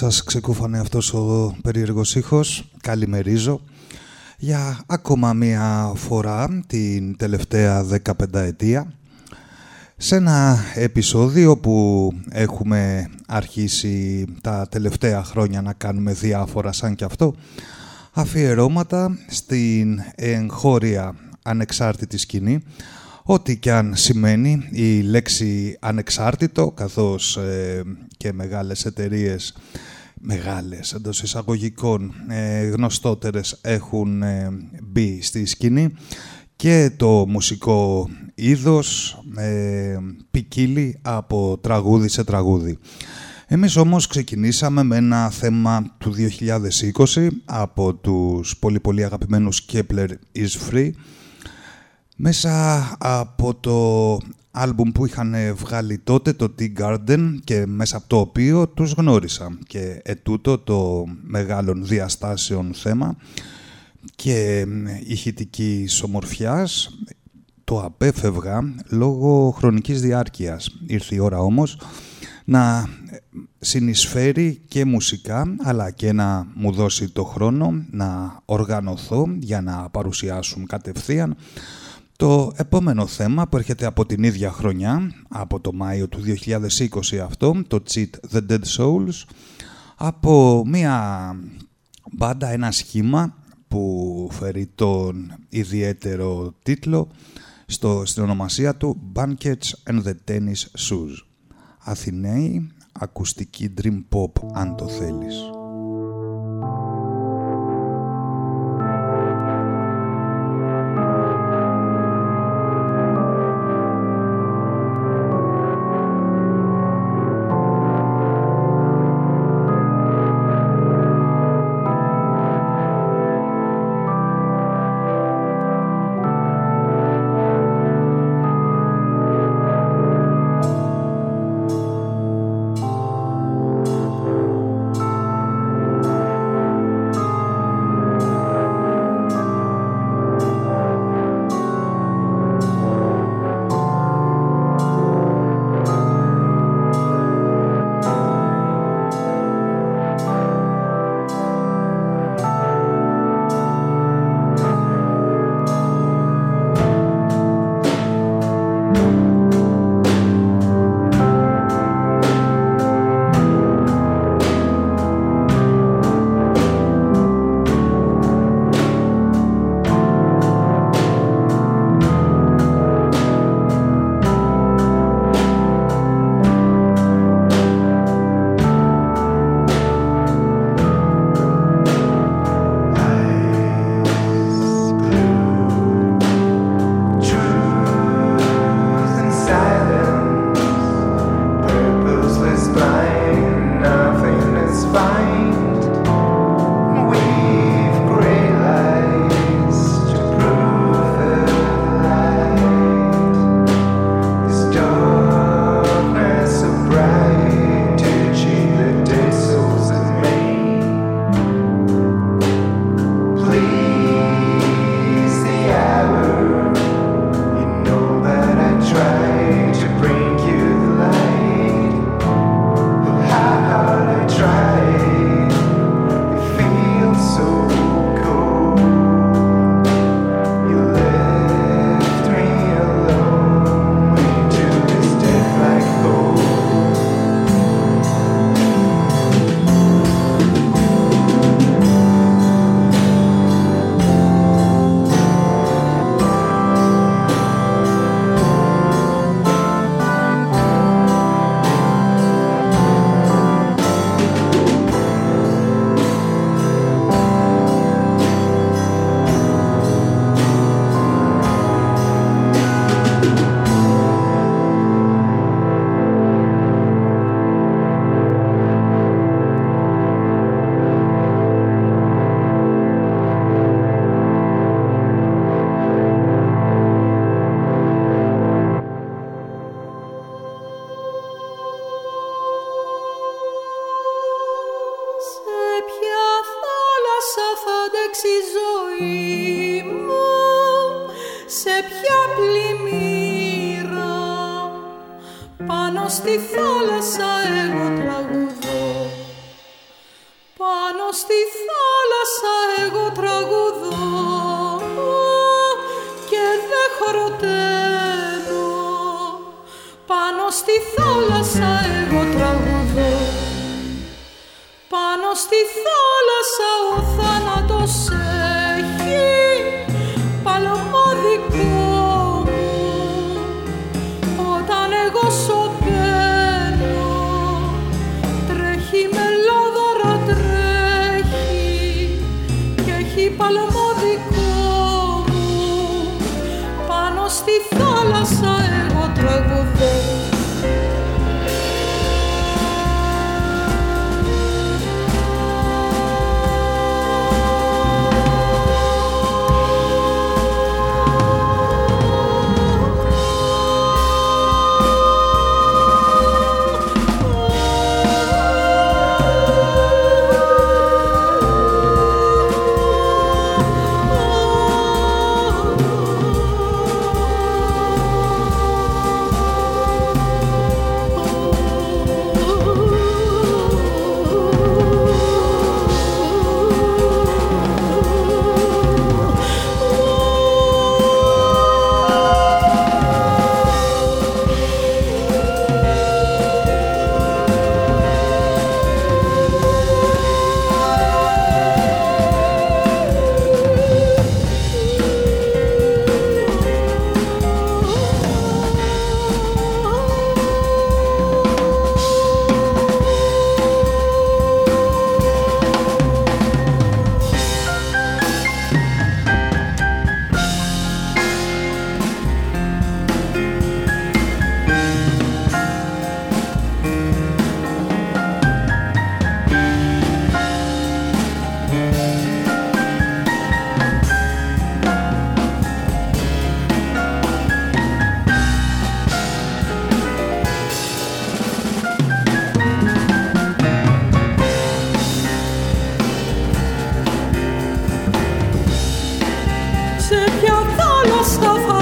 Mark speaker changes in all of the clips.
Speaker 1: σας ξεκούφανε αυτός ο περίεργος ήχος, καλημερίζω. Για ακόμα μία φορά την τελευταία 15 ετία σε ένα επεισόδιο που έχουμε αρχίσει τα τελευταία χρόνια να κάνουμε διάφορα σαν και αυτό αφιερώματα στην εγχώρια ανεξάρτητη σκηνή Ό,τι και αν σημαίνει η λέξη ανεξάρτητο, καθώς ε, και μεγάλες εταιρείες, μεγάλες εντός εισαγωγικών ε, γνωστότερες έχουν ε, μπει στη σκηνή και το μουσικό είδος ε, ποικίλει από τραγούδι σε τραγούδι. Εμείς όμως ξεκινήσαμε με ένα θέμα του 2020 από τους πολύ πολύ αγαπημένους Kepler is Free μέσα από το άλμπουμ που είχαν βγάλει τότε, το Tea Garden, και μέσα από το οποίο τους γνώρισα. Και ετούτο το μεγάλων διαστάσεων θέμα και ηχητική ομορφιάς το απέφευγα λόγω χρονικής διάρκειας. Ήρθε η ώρα όμως να συνεισφέρει και μουσικά αλλά και να μου δώσει το χρόνο να οργανωθώ για να παρουσιάσουν κατευθείαν το επόμενο θέμα που έρχεται από την ίδια χρονιά, από το Μάιο του 2020 αυτό, το Cheat the Dead Souls, από μια μπάντα, ένα σχήμα που φέρει τον ιδιαίτερο τίτλο στο, στην ονομασία του Banquets and the Tennis Shoes. Αθηναίοι, ακουστική dream pop αν το θέλεις.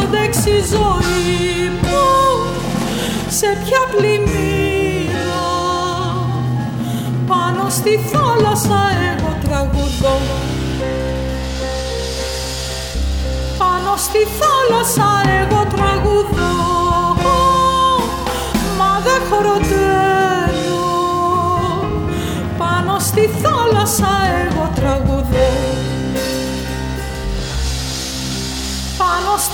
Speaker 2: αντέξει η ζωή μου σε ποια πλημμύρα. Πάνω στη θάλασσα εγώ τραγουδώ πάνω στη θάλασσα εγώ τραγουδώ μα
Speaker 1: δεν χωροτρώ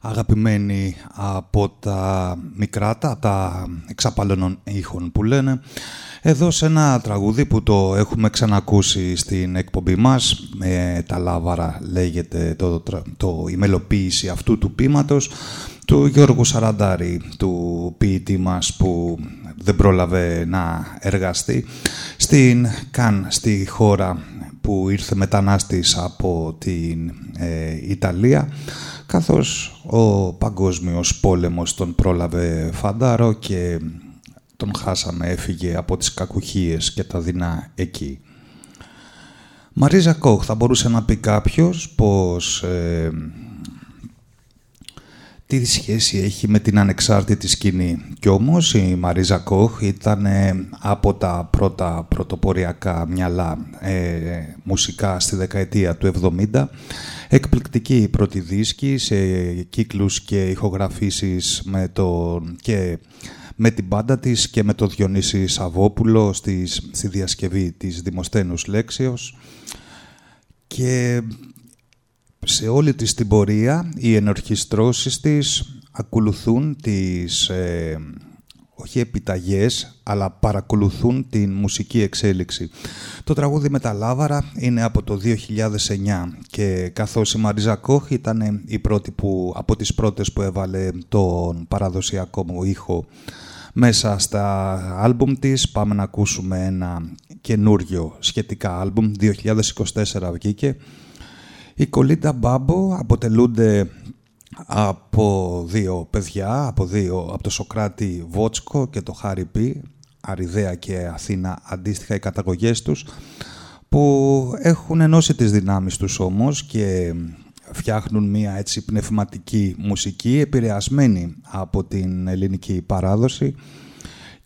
Speaker 1: αγαπημένη από τα μικράτα, τα εξαπαλώνων ήχων που λένε. Εδώ σε ένα τραγούδι που το έχουμε ξανακούσει στην εκπομπή μας, με τα λάβαρα λέγεται το, το, η μελοποίηση αυτού του πείματος, του Γιώργου Σαραντάρη, του ποιητή μας που δεν πρόλαβε να εργαστεί, στην Καν, στη χώρα που ήρθε μετανάστης από την ε, Ιταλία καθώς ο παγκόσμιος πόλεμος τον πρόλαβε φαντάρο και τον χάσαμε, έφυγε από τις κακουχίες και τα δεινά εκεί. Μαρίζα Κόχ, θα μπορούσε να πει κάποιος πως ε, τι σχέση έχει με την ανεξάρτητη σκηνή; Κι όμως η Μαρίζα Κόχ ήταν ε, από τα πρώτα πρωτοποριακά μυαλά ε, μουσικά στη δεκαετία του 70. Εκπληκτική πρώτη δίσκη σε κύκλους και ηχογραφήσεις με το, και με την πάντα της και με το Διονύση Σαββόπουλο στη, στη διασκευή της Δημοσθένους Λέξεως. Και σε όλη της την πορεία οι ενορχιστρώσεις της ακολουθούν τις, ε, όχι επιταγές, αλλά παρακολουθούν την μουσική εξέλιξη. Το τραγούδι με τα Λάβαρα είναι από το 2009 και καθώς η Μαριζα Κόχ ήταν η πρώτη που, από τις πρώτες που έβαλε τον παραδοσιακό μου ήχο μέσα στα άλμπουμ της. Πάμε να ακούσουμε ένα καινούριο σχετικά άλμπουμ, 2024 βγήκε. Οι Κολίντα Μπάμπο αποτελούνται από δύο παιδιά, από, δύο, από το Σοκράτη Βότσκο και το Χάρι Πι, Αριδέα και Αθήνα αντίστοιχα οι καταγωγές τους, που έχουν ενώσει τις δυνάμεις τους όμως και φτιάχνουν μία έτσι πνευματική μουσική επηρεασμένη από την ελληνική παράδοση.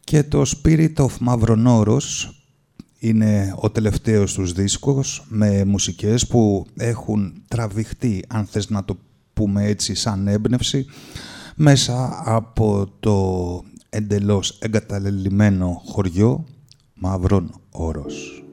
Speaker 1: Και το Spirit of Μαυρονόρος είναι ο τελευταίος τους δίσκος με μουσικές που έχουν τραβηχτεί, αν θες να το πούμε έτσι σαν έμπνευση, μέσα από το εντελώς εγκαταλελειμμένο χωριό Μαύρον Όρος.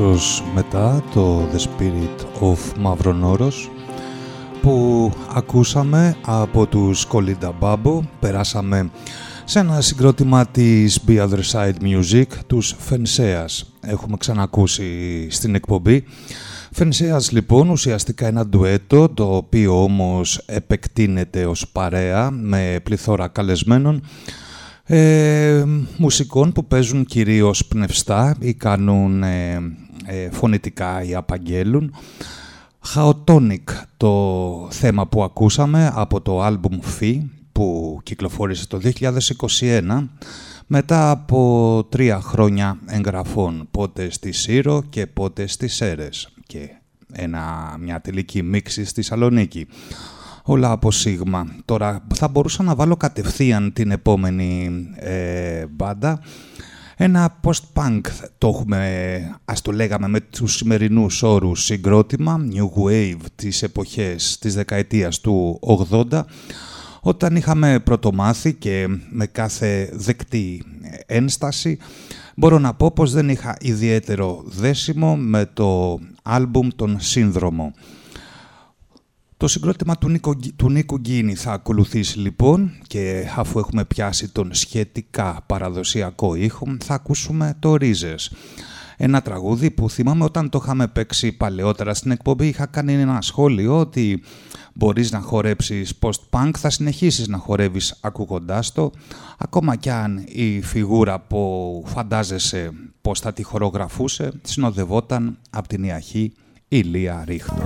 Speaker 1: Αμέσως μετά το The Spirit of Μαυρονόρος που ακούσαμε από τους Κολίντα Μπάμπο περάσαμε σε ένα συγκρότημα της Be Other Side Music τους Φενσέας. Έχουμε ξανακούσει στην εκπομπή. Φενσέας λοιπόν ουσιαστικά ένα ντουέτο το οποίο όμως επεκτείνεται ως παρέα με πληθώρα καλεσμένων ε, μουσικών που παίζουν κυρίως πνευστά ή κάνουν ε, ε, φωνητικά ή απαγγέλουν. Chaotonic το θέμα που ακούσαμε από το άλμπουμ Φι που κυκλοφόρησε το 2021 μετά από τρία χρόνια εγγραφών πότε στη Σύρο και πότε στις Σέρες και ένα, μια τελική μίξη στη Σαλονίκη όλα από σίγμα. Τώρα θα μπορούσα να βάλω κατευθείαν την επόμενη ε, μπάντα. Ένα post-punk το έχουμε, ας το λέγαμε με τους σημερινούς όρους συγκρότημα, New Wave της εποχές της δεκαετίας του 80, όταν είχαμε πρωτομάθει και με κάθε δεκτή ένσταση, μπορώ να πω πως δεν είχα ιδιαίτερο δέσιμο με το άλμπουμ «Τον Σύνδρομο». Το συγκρότημα του, Νίκο, του Νίκου Γκίνη θα ακολουθήσει λοιπόν και αφού έχουμε πιάσει τον σχετικά παραδοσιακό ήχο θα ακούσουμε το Ρίζες. Ένα τραγούδι που θυμάμαι όταν το είχαμε παίξει παλαιότερα στην εκπομπή είχα κάνει ένα σχόλιο ότι μπορείς να χορέψεις post-punk, θα συνεχίσεις να χορεύεις ακούγοντάς το ακόμα κι αν η φιγούρα που φαντάζεσαι πως θα τη χορογραφούσε συνοδευόταν από την Ιαχή Ηλία Ρίχτο.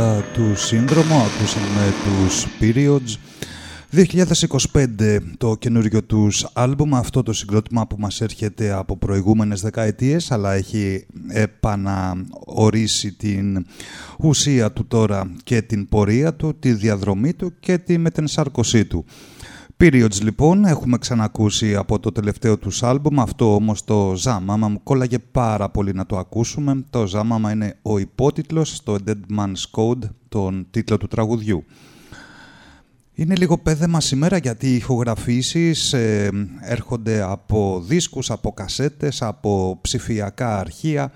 Speaker 1: Μετά του σύνδρομο ακούσαμε τους Periods 2025 το καινούριο τους άλμπουμ, αυτό το συγκρότημα που μας έρχεται από προηγούμενες δεκαετίες αλλά έχει επαναορίσει την ουσία του τώρα και την πορεία του, τη διαδρομή του και τη μετενσάρκωσή του. Periods λοιπόν, έχουμε ξανακούσει από το τελευταίο τους άλμπουμ, αυτό όμως το Ζάμαμα μου κόλλαγε πάρα πολύ να το ακούσουμε. Το Ζάμαμα είναι ο υπότιτλος στο Dead Man's Code, τον τίτλο του τραγουδιού. Είναι λίγο πέδεμα σήμερα γιατί οι ηχογραφήσεις ε, έρχονται από δίσκους, από κασέτες, από ψηφιακά αρχεία,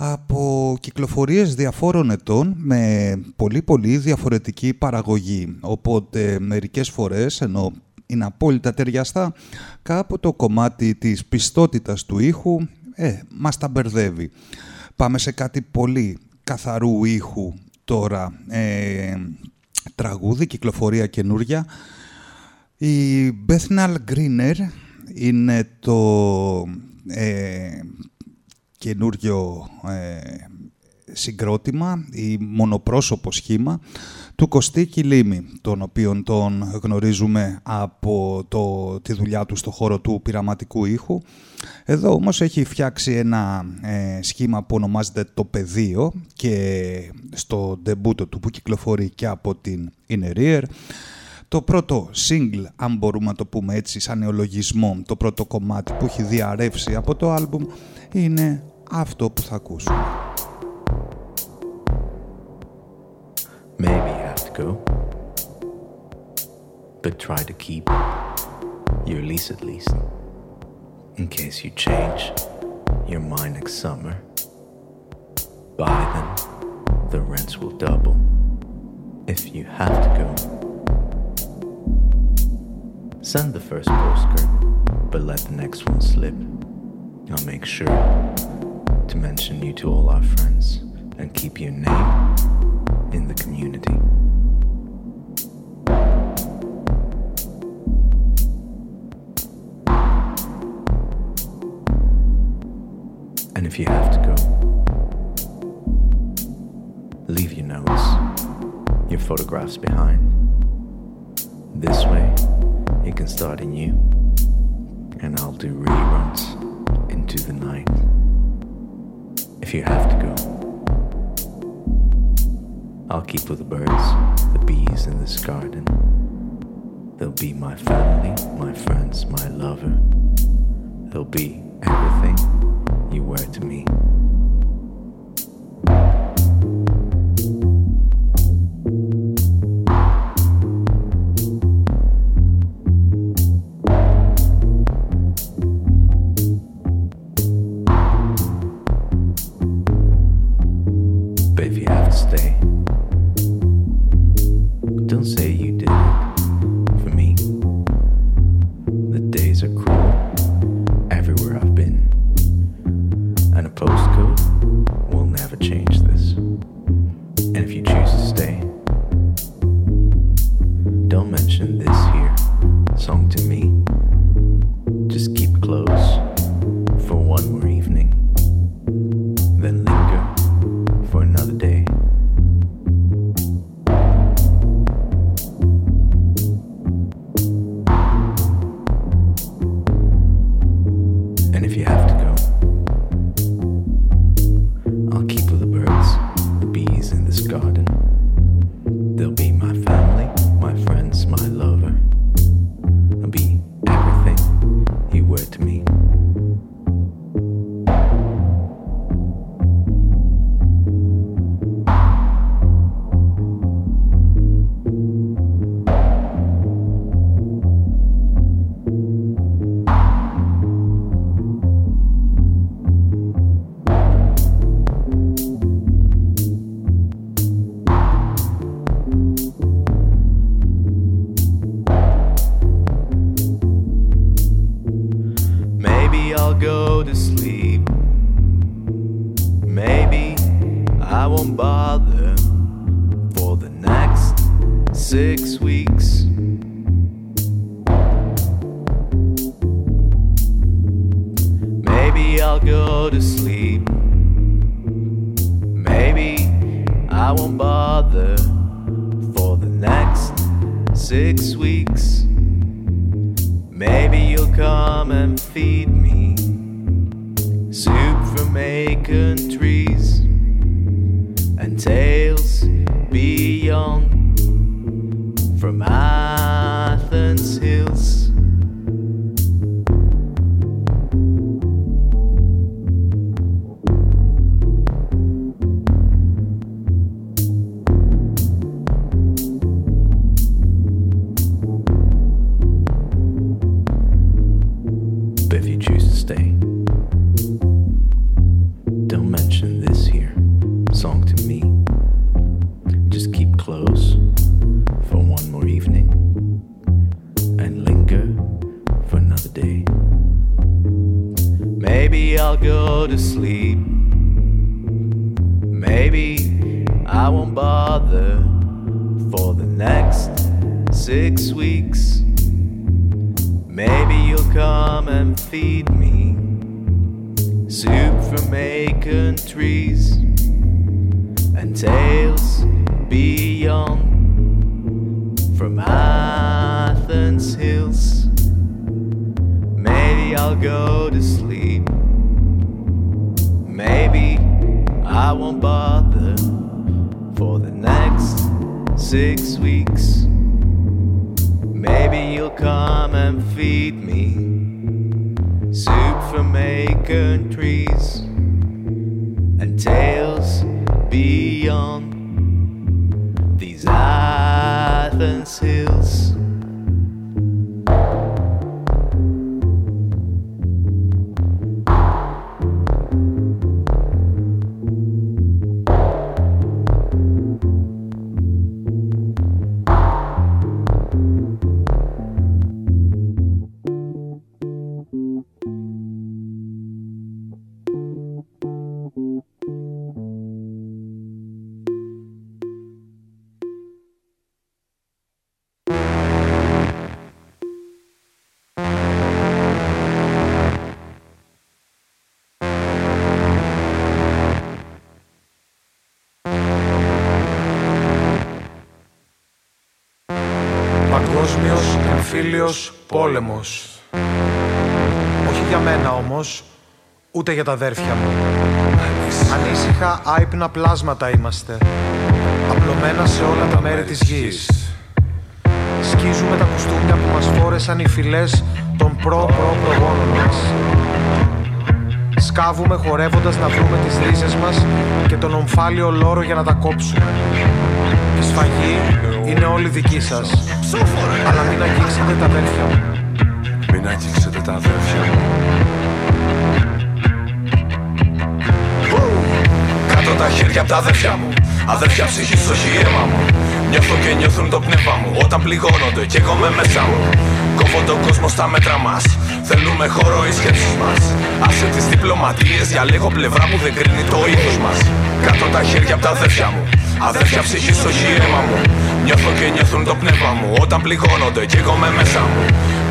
Speaker 1: από κυκλοφορίες διαφόρων ετών με πολύ πολύ διαφορετική παραγωγή. Οπότε μερικές φορές, ενώ είναι απόλυτα ταιριαστά, κάπου το κομμάτι της πιστότητας του ήχου ε, μας τα μπερδεύει. Πάμε σε κάτι πολύ καθαρού ήχου τώρα. Ε, τραγούδι, κυκλοφορία καινούρια. Η Bethnal Greener είναι το ε, καινούριο ε, συγκρότημα ή μονοπρόσωπο σχήμα του Κωστή Κιλίμη, τον οποίον τον γνωρίζουμε από το, τη δουλειά του στο χώρο του πειραματικού ήχου. Εδώ όμως έχει φτιάξει ένα ε, σχήμα που ονομάζεται «Το Πεδίο» και στο ντεμπούτο του που κυκλοφορεί και από την Inner Το πρώτο single, αν μπορούμε να το πούμε έτσι σαν νεολογισμό, το πρώτο κομμάτι που έχει διαρρεύσει από το άλμπουμ είναι αυτό που θα ακούσουμε.
Speaker 3: Maybe you have to go, but try to keep your lease at least, in case you change your mind next summer. By then, the rents will double if you have to go. Send the first postcard, but let the next one slip. I'll make sure to mention you to all our friends and keep your name in the community. And if you have to go, leave your notes, your photographs behind. This way, can start anew, and I'll do reruns into the night. If you have to go, I'll keep with the birds, the bees in this garden. They'll be my family, my friends, my lover. They'll be everything you were to me. I'll go to sleep. Maybe I won't bother for the next six weeks. Maybe you'll come and feed me soup from making trees and tales beyond from Athens hills. Maybe I'll go to sleep. Maybe I won't bother for the next six weeks. Maybe you'll come and feed me soup from acorn trees and tales beyond these Athens hills.
Speaker 4: Εμφύλιος πόλεμος. Όχι για μένα όμως, ούτε για τα αδέρφια μου. Ανήσυχα άϊπνα πλάσματα είμαστε, απλωμένα σε όλα τα μέρη της γης. Σκίζουμε τα κουστούμια που μας φόρεσαν οι φυλές των προ-προ-προγόνων μας. Σκάβουμε χορεύοντας να βρούμε τις ρίζες μας και τον ομφάλιο λόρο για να τα κόψουμε. Η σφαγή είναι όλη δική σας. Αλλά μην αγγίξετε τα αδέρφια μου.
Speaker 5: Μην αγγίξετε τα αδέρφια μου. Κάτω τα χέρια από τα αδέρφια μου. Αδέρφια ψυχής στο αίμα μου. Νιώθω και νιώθουν το πνεύμα μου όταν πληγώνονται και εγώ με μέσα μου. Κόβω τον κόσμο στα μέτρα μας. Θέλουμε χώρο οι σκέψεις μας. Άσε τις διπλωματίες, διαλέγω πλευρά που δεν κρίνει το είδος μας. Κάτω τα χέρια από τα αδέρφια μου. Αδέρφια ψυχή στο χείρεμα μου. Νιώθω και νιώθουν το πνεύμα μου όταν πληγώνονται κι εγώ με μέσα μου.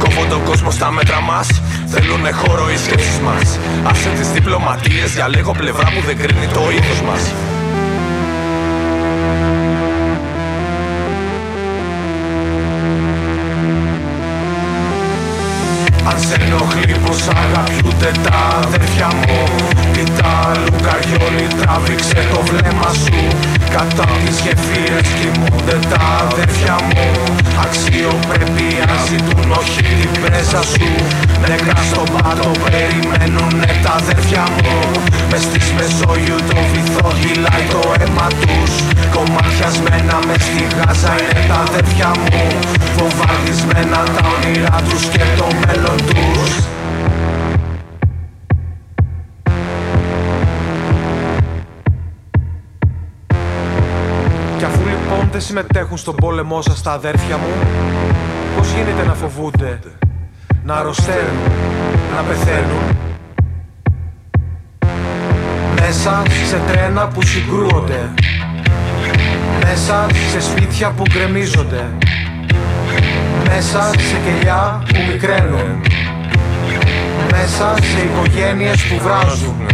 Speaker 5: Κόβω τον κόσμο στα μέτρα μας. Θέλουνε χώρο οι σκέψεις μας. Άσε τις διπλωματίες, διαλέγω πλευρά που δεν κρίνει το είδος μας. Αν σε ενοχλεί πως αγαπιούνται τα αδέρφια μου. Κοιτά Λουκαριόλι τράβηξε το βλέμμα σου Κατά τις γεφύρες κοιμούνται τα αδέρφια μου. Αξιοπρέπεια ζητούν όχι την πρέζα σου. Νεκρά στον πάτο περιμένουνε τα αδέρφια μου. Μες στις Μεσόγειου το βυθό κυλάει το αίμα τους. Κομμάτιασμένα μες στη Γάζα είναι τα αδέρφια μου. Φοβαρδισμένα τα όνειρά τους και το μέλλον τους
Speaker 4: δεν συμμετέχουν στον πόλεμό σας τα αδέρφια μου; Πώς γίνεται να φοβούνται, να αρρωσταίνουν, να πεθαίνουν; Μέσα σε τρένα που συγκρούονται Μέσα σε σπίτια που γκρεμίζονται Μέσα σε κελιά που μικραίνουν Μέσα σε οικογένειες που βράζουν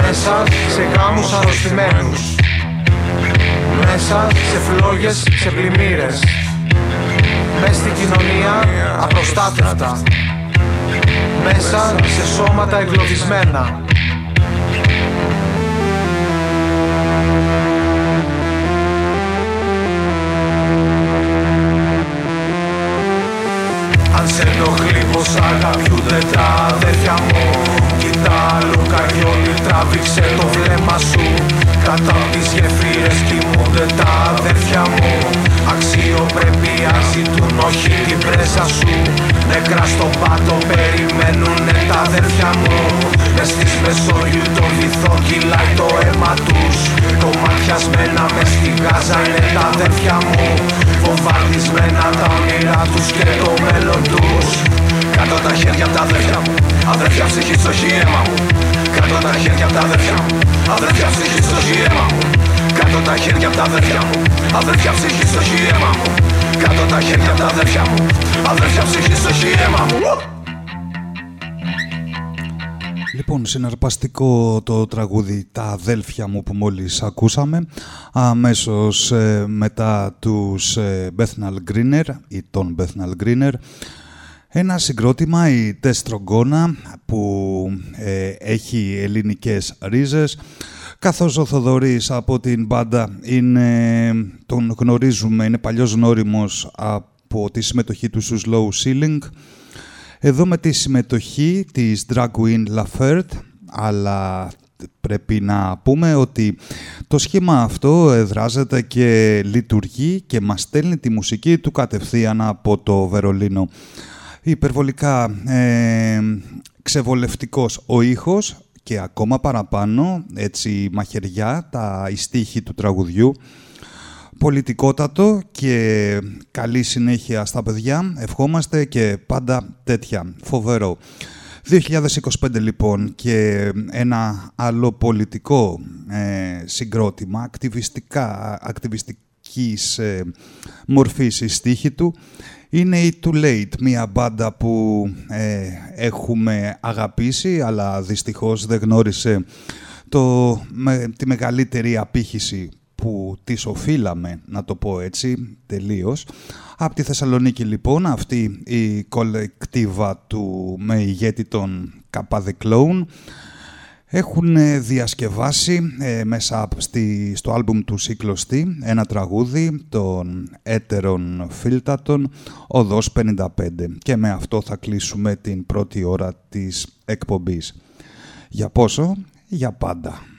Speaker 4: Μέσα σε γάμους αρρωστημένους Μέσα σε φλόγες, σε πλημμύρες. Μες στην κοινωνία απροστάτευτα. Μέσα σε σώματα εγκλωβισμένα.
Speaker 5: Αν σε ενοχλεί πως αγαπιούνται τα αδέρφια μου. Κοίτα λουκαριόλι τράβηξε το βλέμμα σου Κατά τις γεφύρες κοιμούνται τα αδέρφια μου. Αξιοπρέπεια ζητούν όχι την πρέσα σου. Νεκρά στον πάτο περιμένουνε τα αδέρφια μου. Μες στις Μεσόγειου το βυθό κυλάει το αίμα τους. Κομμάτιασμένα μες στη Γάζα είναι τα αδέρφια μου. Βομβαρδισμένα τα όνειρά τους και το μέλλον τους. Κάτω τα χέρια απ' τα αδέρφια μου. Αδέρφια ψυχής όχι αίμα μου Κάτω τα χέρια απ' τα αδέρφια μου. Αδέρφια ψυχής όχι αίμα μου. Κάτω τα χέρια απ' τα αδέρφια μου. Αδέρφια ψυχής όχι αίμα μου. Κάτω τα χέρια απ' τα αδέρφια μου. Αδέρφια ψυχής όχι αίμα μου.
Speaker 1: Λοιπόν, συναρπαστικό το τραγούδι «Τα αδέλφια μου» που μόλις ακούσαμε. Αμέσως ε, μετά τους ε, Bethnal Greener ή τον Bethnal Greener ένα συγκρότημα, η Τεστρογκόνα, που ε, έχει ελληνικές ρίζες καθώς ο Θοδωρής από την μπάντα είναι, τον γνωρίζουμε, είναι παλιός γνώριμος από τη συμμετοχή του στους Low Ceiling εδώ με τη συμμετοχή της Drag Queen Lafert, αλλά πρέπει να πούμε ότι το σχήμα αυτό εδράζεται και λειτουργεί και μας στέλνει τη μουσική του κατευθείαν από το Βερολίνο. Υπερβολικά ε, ξεβολευτικός ο ήχος και ακόμα παραπάνω, έτσι μαχαιριά, τα ιστίχη του τραγουδιού πολιτικότατο και καλή συνέχεια στα παιδιά. Ευχόμαστε και πάντα τέτοια. Φοβερό. 2025 λοιπόν και ένα άλλο πολιτικό ε, συγκρότημα, ακτιβιστικά, ακτιβιστικής ε, μορφής η στίχη του, είναι η Too Late, μια μπάντα που ε, έχουμε αγαπήσει, αλλά δυστυχώς δεν γνώρισε το, με, τη μεγαλύτερη απήχηση που τις οφείλαμε, να το πω έτσι, τελείως. Από τη Θεσσαλονίκη λοιπόν αυτή η κολεκτίβα του με ηγέτη των Καπάδε Clone έχουν διασκευάσει ε, μέσα στη, στο άλμπουμ του Σύκλωστη ένα τραγούδι των έτερων φίλτατων Οδός 55 και με αυτό θα κλείσουμε την πρώτη ώρα της εκπομπής. Για πόσο; Για πάντα.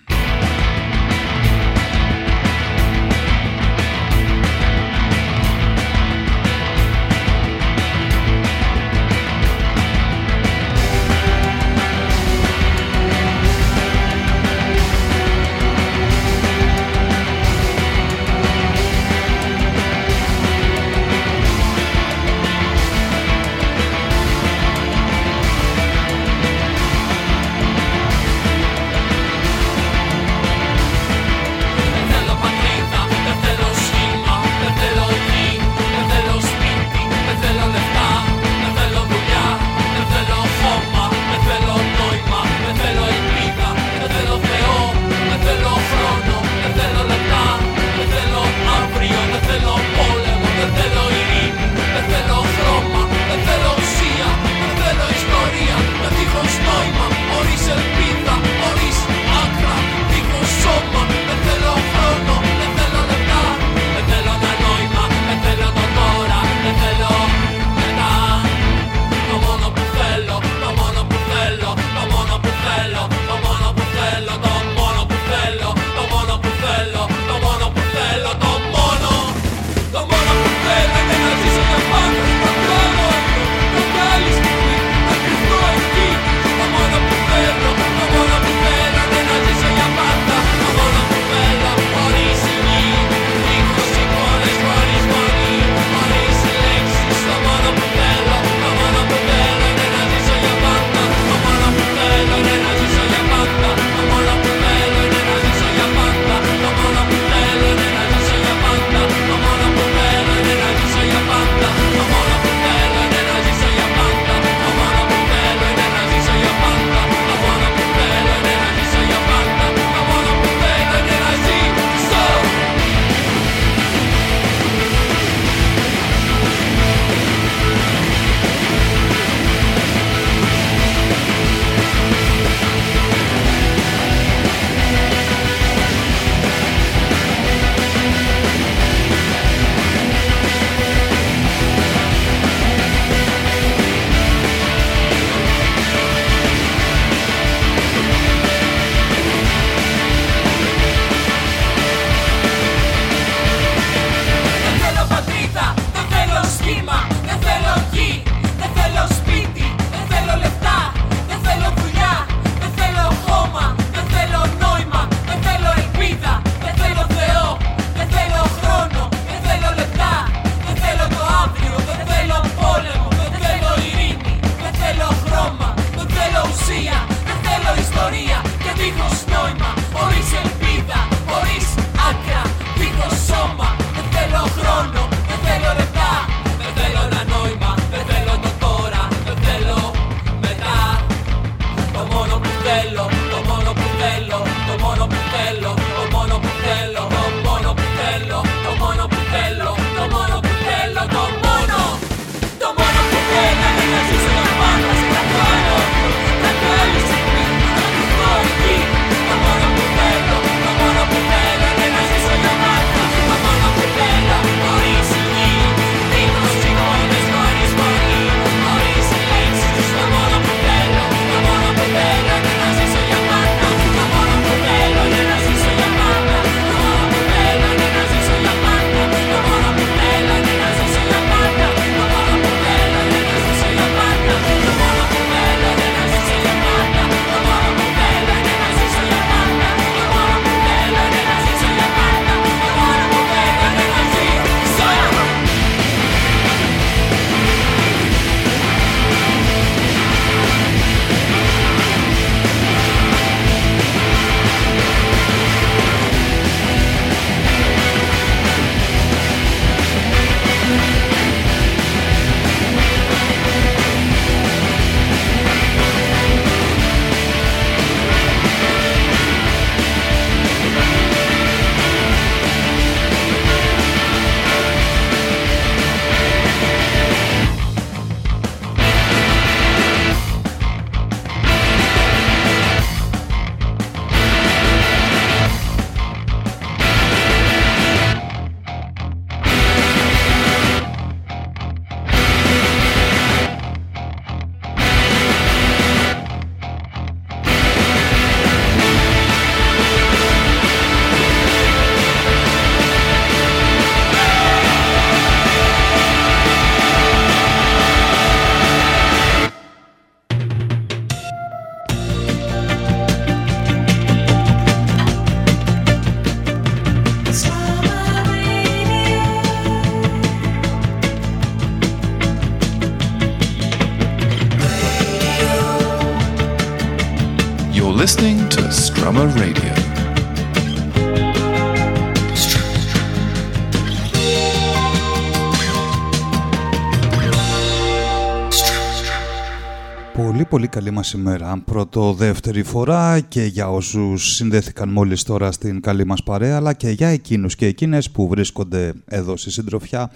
Speaker 1: Πολύ πολύ καλή μας ημέρα. Πρώτο δεύτερη φορά και για όσους συνδέθηκαν μόλις τώρα στην καλή μας παρέα αλλά και για εκείνους και εκείνες που βρίσκονται εδώ στη συντροφιά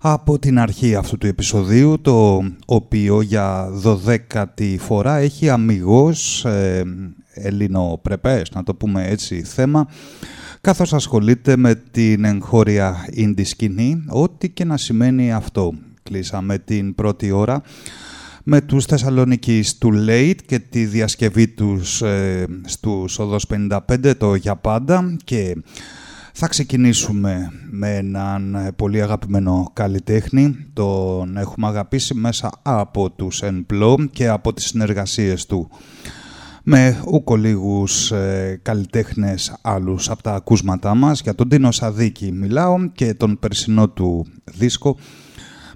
Speaker 1: από την αρχή αυτού του επεισοδίου το οποίο για δωδέκατη φορά έχει αμυγός ε, ελληνοπρεπές να το πούμε έτσι θέμα καθώς ασχολείται με την εγχώρια indie σκηνή ό,τι και να σημαίνει αυτό. Κλείσαμε την πρώτη ώρα με τους Θεσσαλονίκης του Late και τη διασκευή τους ε, στους Οδός 55, το «Για πάντα» και θα ξεκινήσουμε με έναν ε, πολύ αγαπημένο καλλιτέχνη. Τον έχουμε αγαπήσει μέσα από τους Ενπλό και από τις συνεργασίες του με ούκο λίγους ε, καλλιτέχνες άλλους από τα ακούσματά μας. Για τον Τίνο Σαδίκη μιλάω και τον περσινό του δίσκο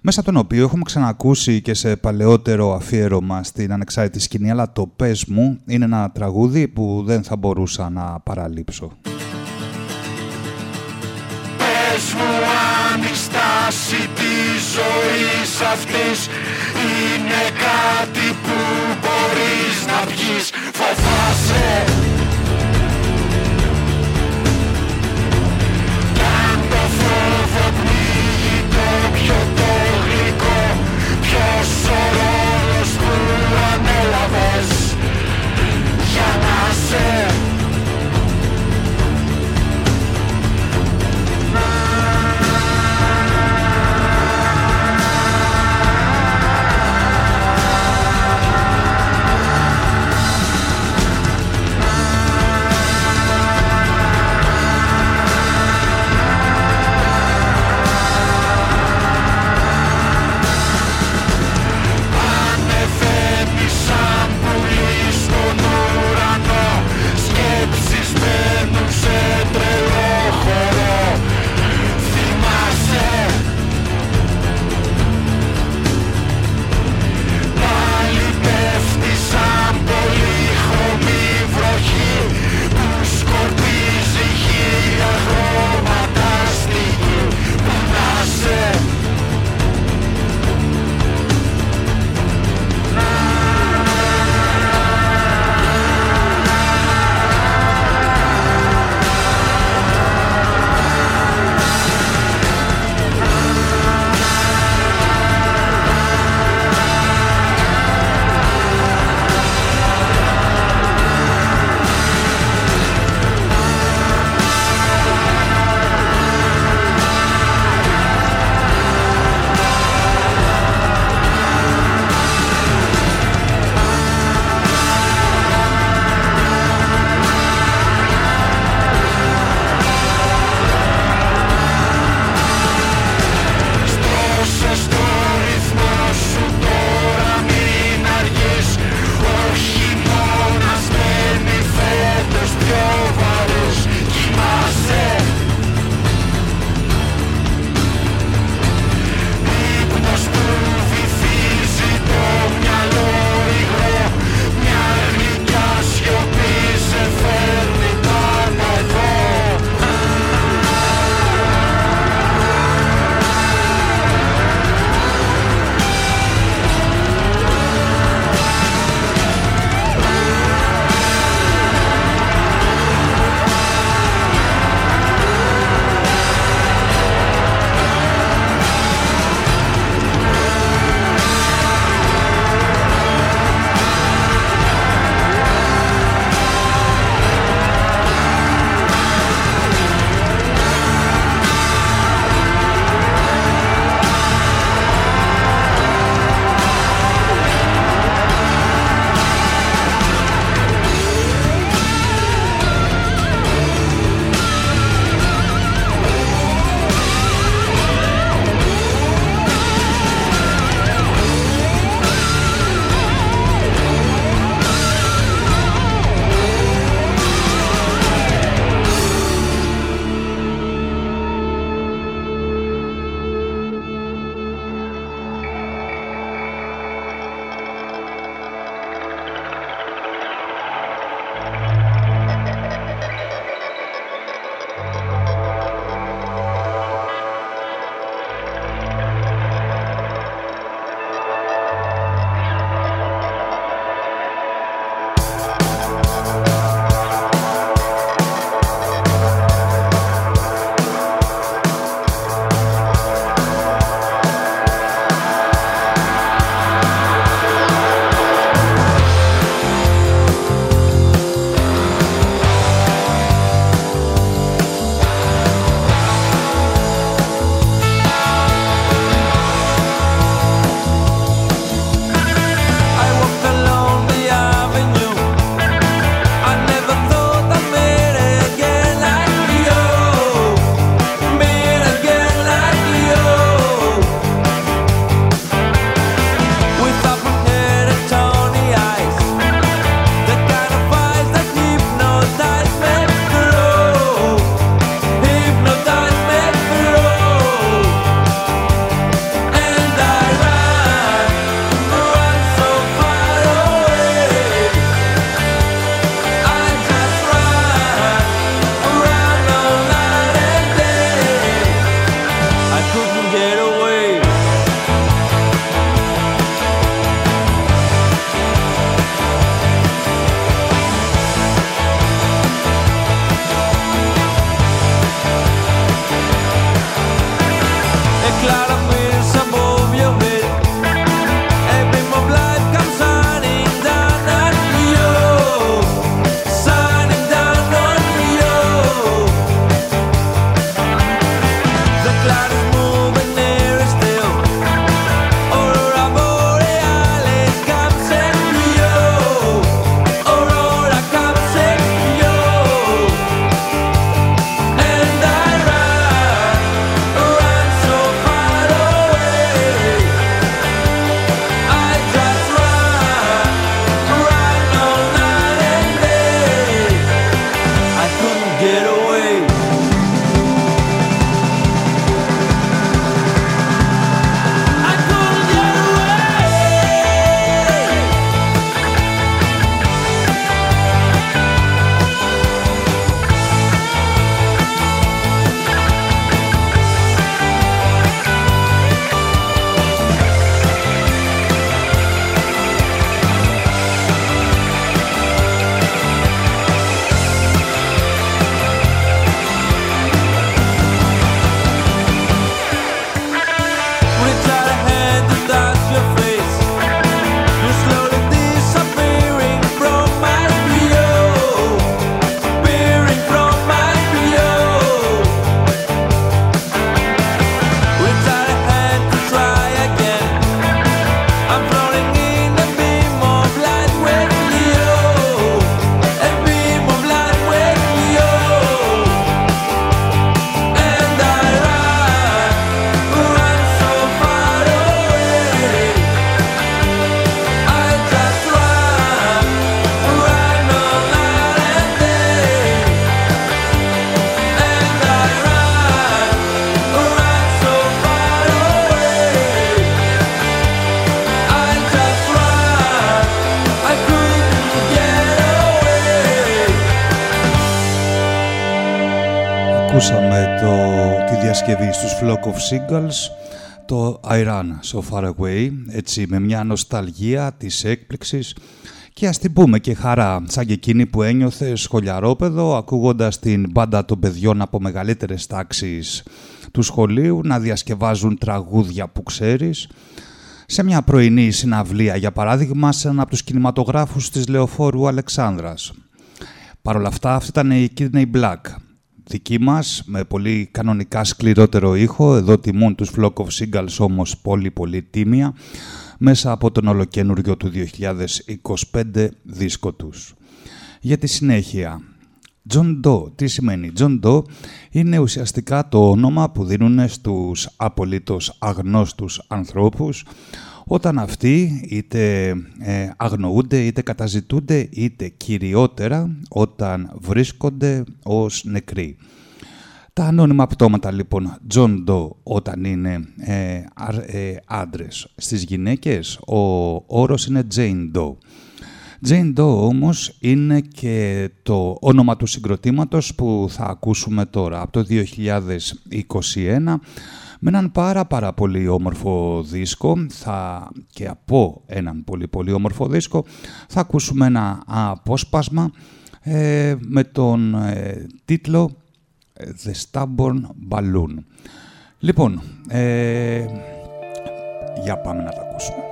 Speaker 1: μέσα τον οποίο έχουμε ξανακούσει και σε παλαιότερο αφιέρωμα στην ανεξάρτητη σκηνή, αλλά το «Πες μου» είναι ένα τραγούδι που δεν θα μπορούσα να παραλείψω.
Speaker 5: Πες μου αν η στάση της ζωής αυτής είναι κάτι που μπορείς να βγεις Φοβάσαι ο ρόλος που ανέλαβες για να σε
Speaker 1: τη διασκευή στους Flock of Singles, το Iran So Far Away, έτσι με μια νοσταλγία της έκπληξης. Και ας την πούμε και χαρά, σαν και εκείνη που ένιωθε σχολιαρόπεδο ακούγοντας την μπάντα των παιδιών από μεγαλύτερες τάξεις του σχολείου να διασκευάζουν τραγούδια που ξέρεις. Σε μια πρωινή συναυλία, για παράδειγμα, σε ένα από τους κινηματογράφους της Λεωφόρου Αλεξάνδρας. Παρ' όλα αυτά, αυτή ήταν η Kidney Black, δική μας, με πολύ κανονικά σκληρότερο ήχο, εδώ τιμούν τους Flock of Seagulls όμως πολύ πολύ τίμια, μέσα από τον ολοκένουργιο του 2025 δίσκο τους. Για τη συνέχεια, John Doe. Τι σημαίνει John Doe; Είναι ουσιαστικά το όνομα που δίνουν στους απολύτως αγνώστους ανθρώπους όταν αυτοί είτε ε, αγνοούνται είτε καταζητούνται είτε κυριότερα όταν βρίσκονται ως νεκροί. Τα ανώνυμα πτώματα λοιπόν John Doe όταν είναι ε, ε, άντρες. Στις γυναίκες ο όρος είναι Jane Doe. Jane Doe όμως είναι και το όνομα του συγκροτήματος που θα ακούσουμε τώρα από το 2021 με έναν πάρα πάρα πολύ όμορφο δίσκο θα, και από έναν πολύ πολύ όμορφο δίσκο θα ακούσουμε ένα απόσπασμα ε, με τον ε, τίτλο The Stubborn Balloon. Λοιπόν, ε, για πάμε να τα ακούσουμε.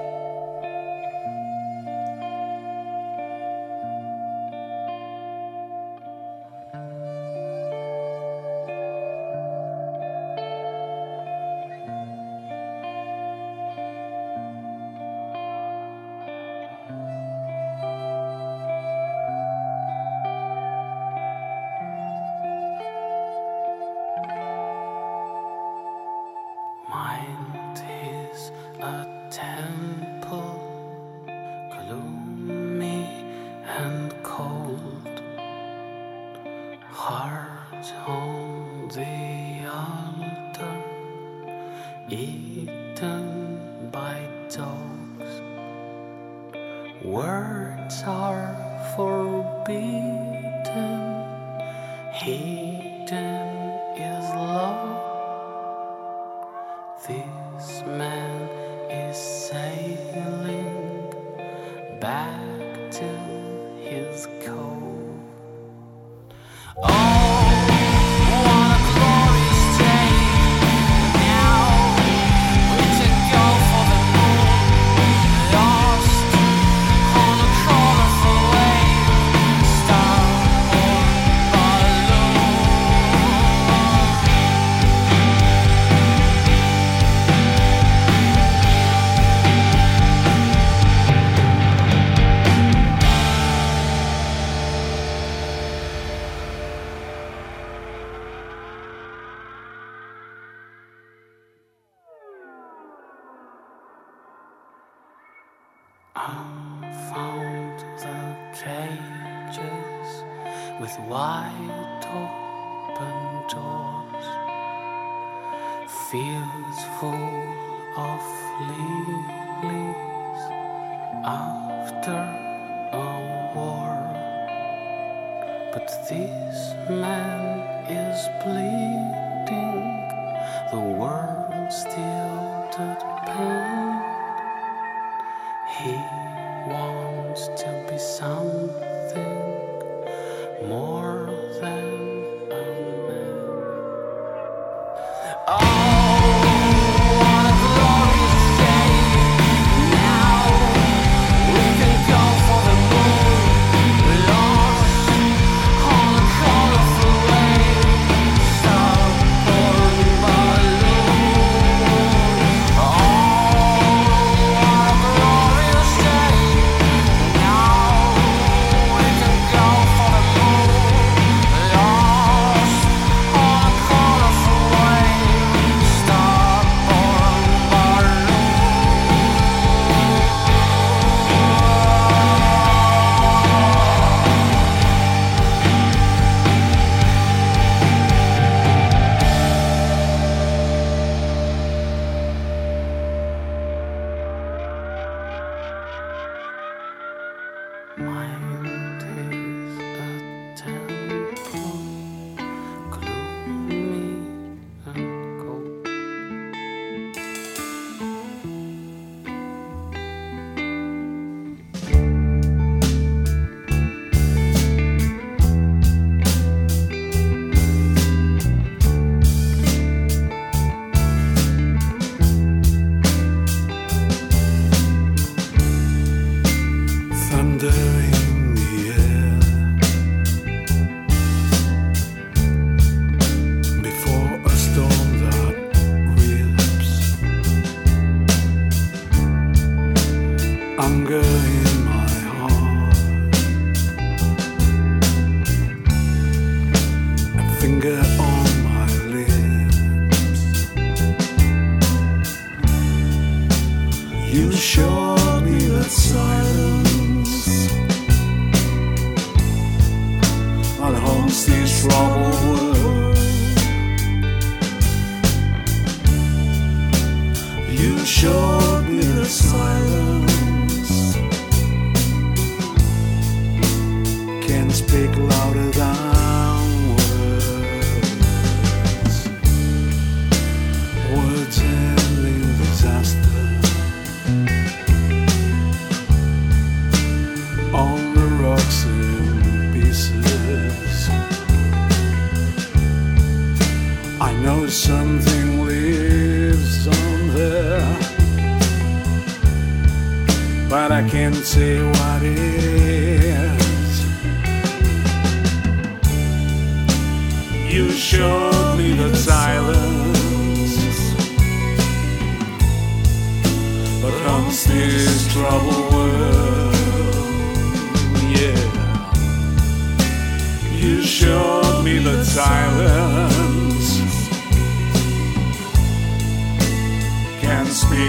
Speaker 6: come.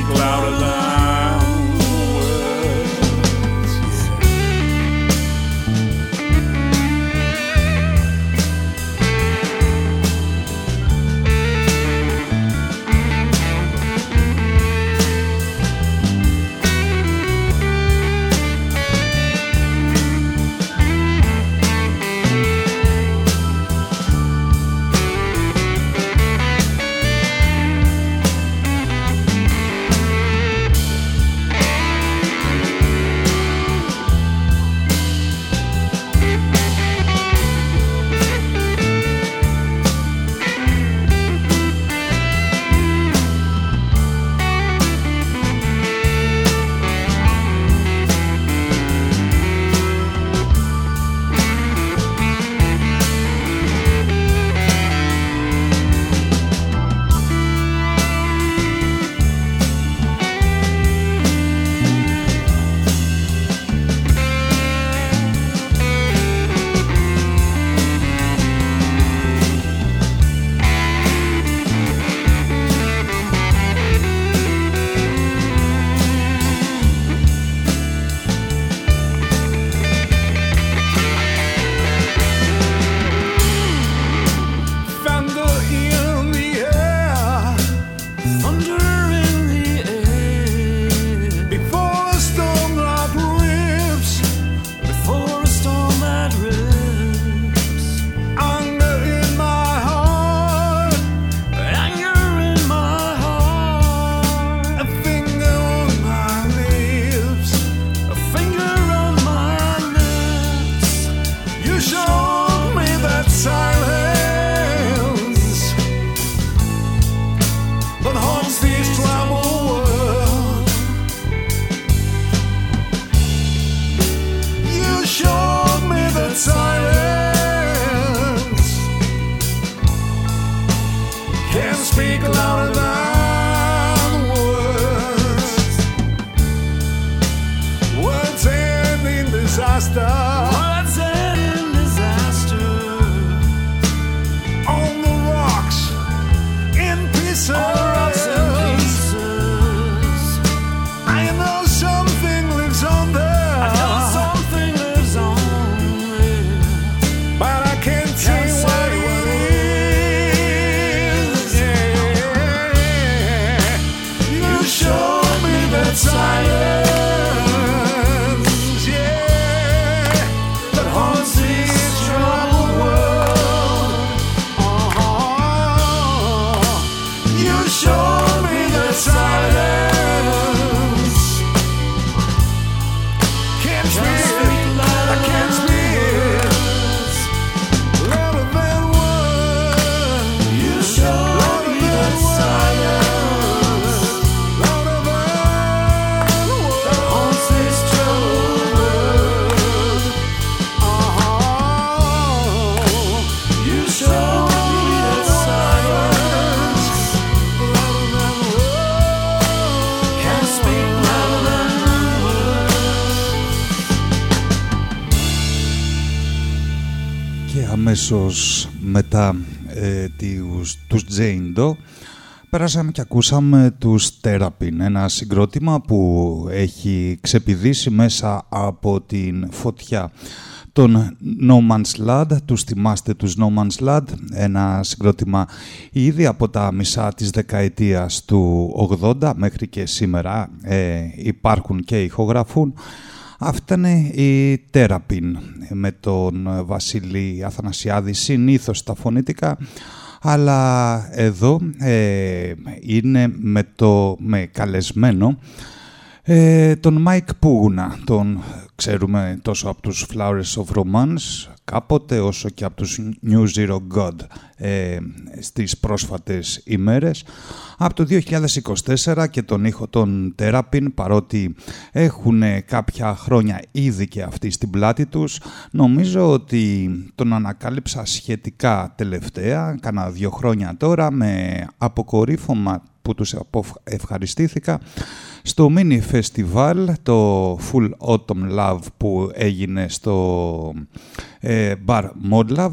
Speaker 6: Cloud out of
Speaker 7: line. αμέσως μετά ε, τους, τους Πέρασαμε και ακούσαμε τους Terrapin, ένα συγκρότημα που έχει ξεπηδήσει μέσα από την φωτιά τον No Man's Land, τους θυμάστε τους No Man's ένα συγκρότημα ήδη από τα μισά της δεκαετίας του 80 μέχρι και σήμερα ε, υπάρχουν και ηχογραφούν. Αυτοί είναι οι Terrapin με τον Βασιλή Αθανασιάδη, συνήθως τα φωνητικά, αλλά εδώ ε, είναι με, το, με καλεσμένο ε, τον Μάικ Πούγουνα, τον ξέρουμε τόσο από τους Flowers of Romance,
Speaker 1: κάποτε όσο και από τους New Zero God ε, στις πρόσφατες ημέρες. Από το 2024 και τον ήχο των Therapin παρότι έχουν κάποια χρόνια ήδη και αυτοί στην πλάτη τους νομίζω ότι τον ανακάλυψα σχετικά τελευταία, κάνα δύο χρόνια τώρα με αποκορύφωμα που τους ευχαριστήθηκα. Στο mini festival, το Full Autumn Love που έγινε στο ε, Bar Modlove,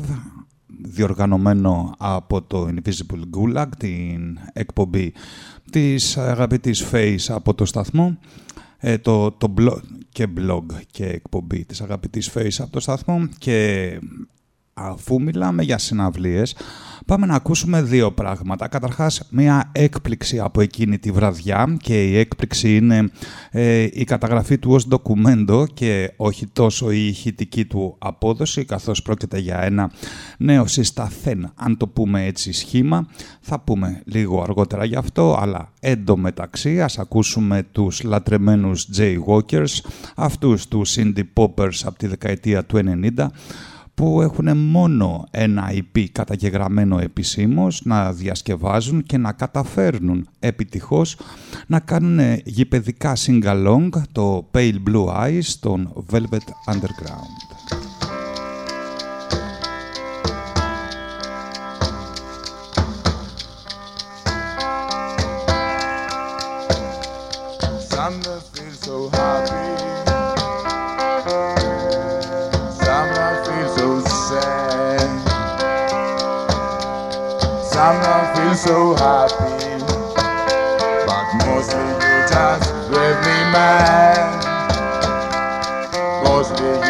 Speaker 1: διοργανωμένο από το Invisible Gulag, την εκπομπή της αγαπητής Face από το σταθμό, ε, το, το blog, και blog και εκπομπή της αγαπητής Face από το σταθμό και αφού μιλάμε για συναυλίες, Πάμε να ακούσουμε δύο πράγματα. Καταρχάς, μία έκπληξη από εκείνη τη βραδιά και η έκπληξη είναι ε, η καταγραφή του ως ντοκουμέντο και όχι τόσο η ηχητική του απόδοση, καθώς πρόκειται για ένα νέο συσταθέν, αν το πούμε έτσι, σχήμα. Θα πούμε λίγο αργότερα γι' αυτό, αλλά εντωμεταξύ ας ακούσουμε τους λατρεμένους Walkers, αυτούς τους Cindy Poppers από τη δεκαετία του 90, που έχουν μόνο ένα IP καταγεγραμμένο επισήμως να διασκευάζουν και να καταφέρνουν επιτυχώς να κάνουν γηπαιδικά sing-along το Pale Blue Eyes των Velvet Underground.
Speaker 8: Sometimes feel so happy, but mostly you just drive me mad. Mostly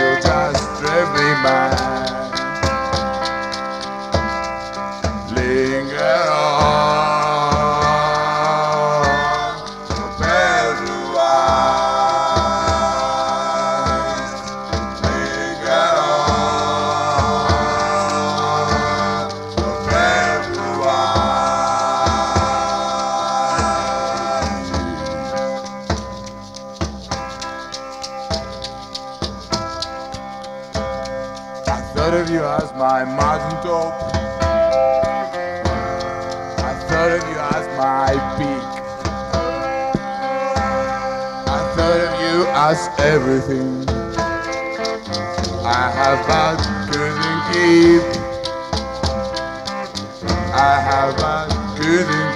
Speaker 8: everything I have but couldn't keep. I have but couldn't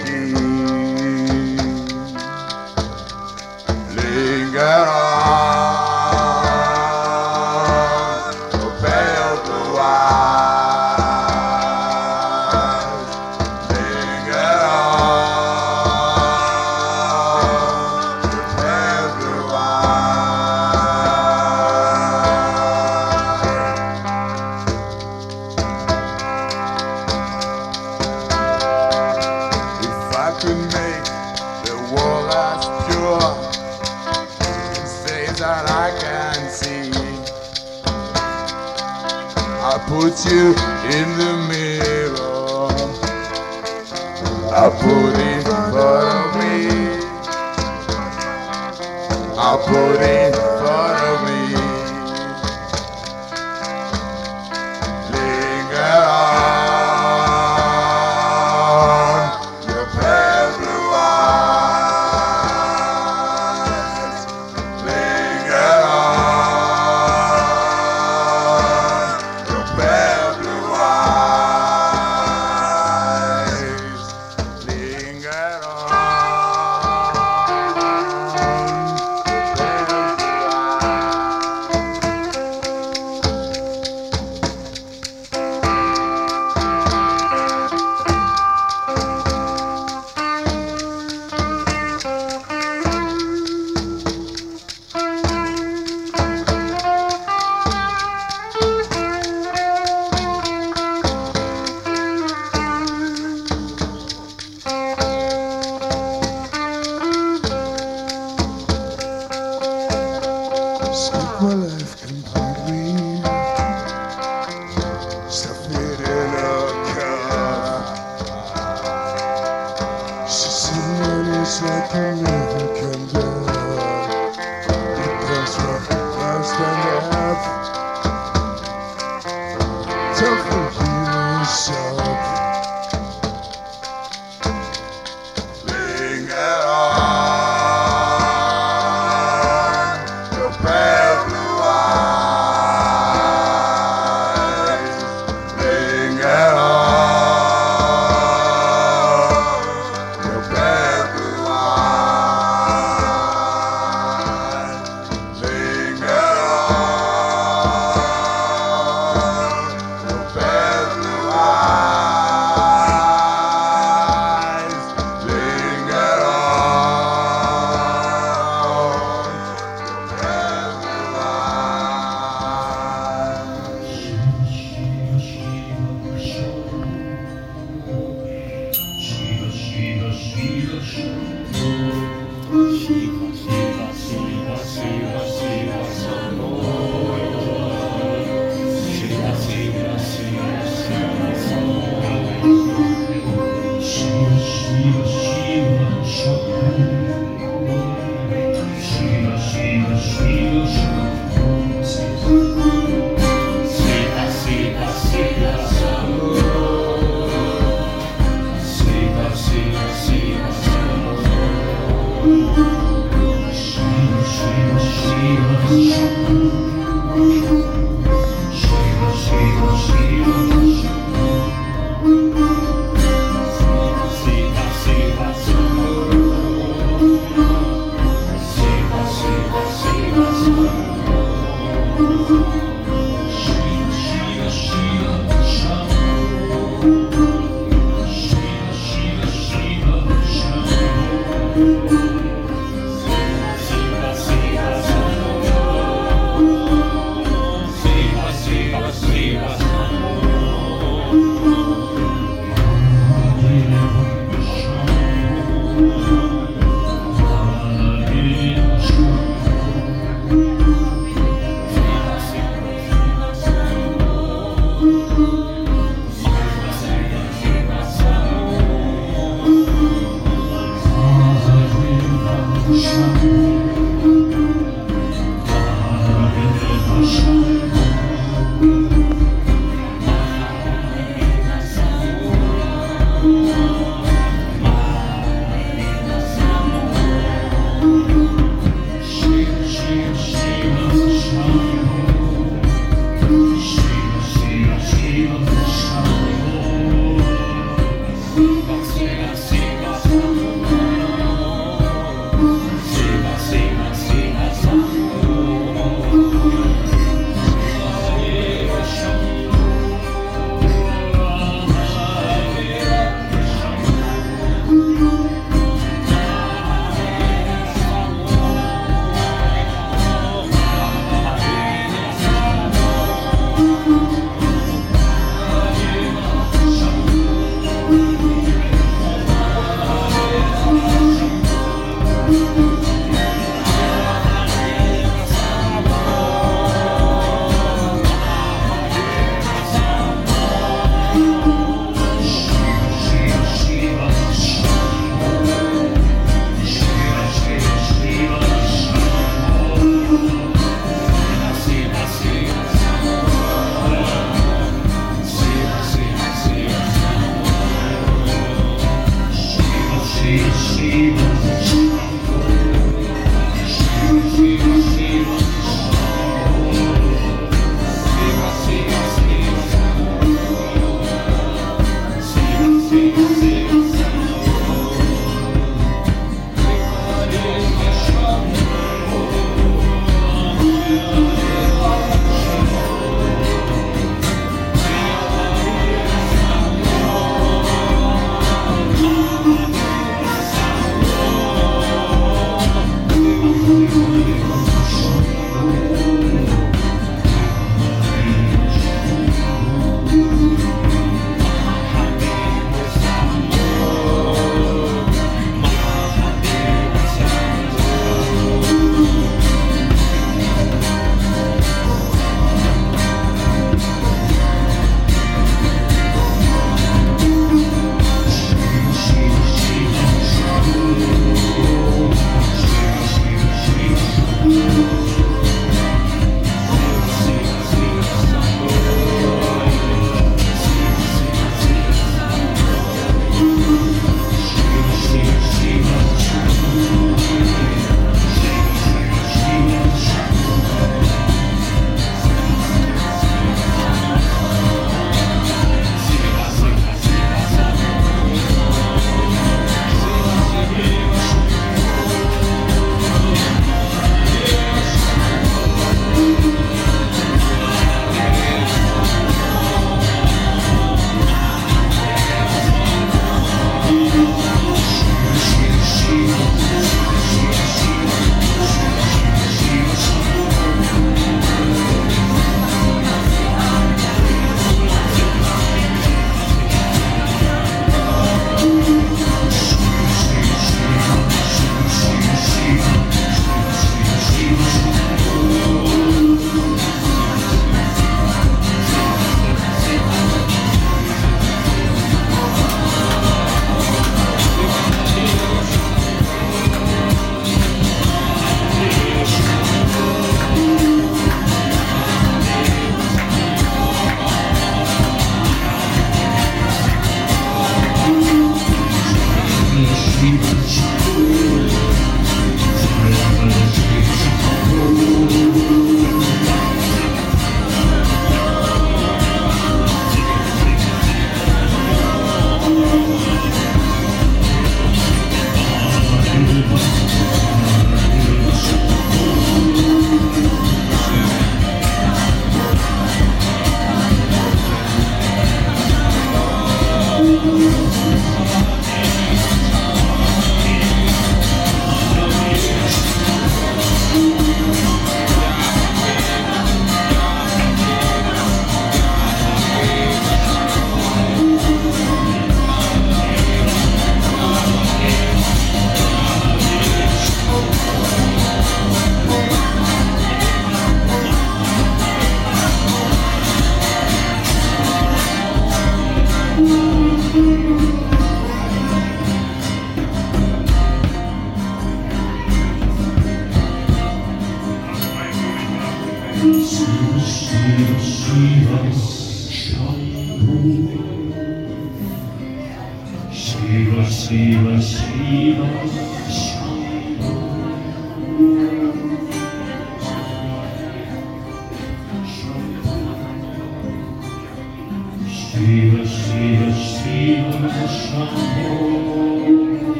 Speaker 8: you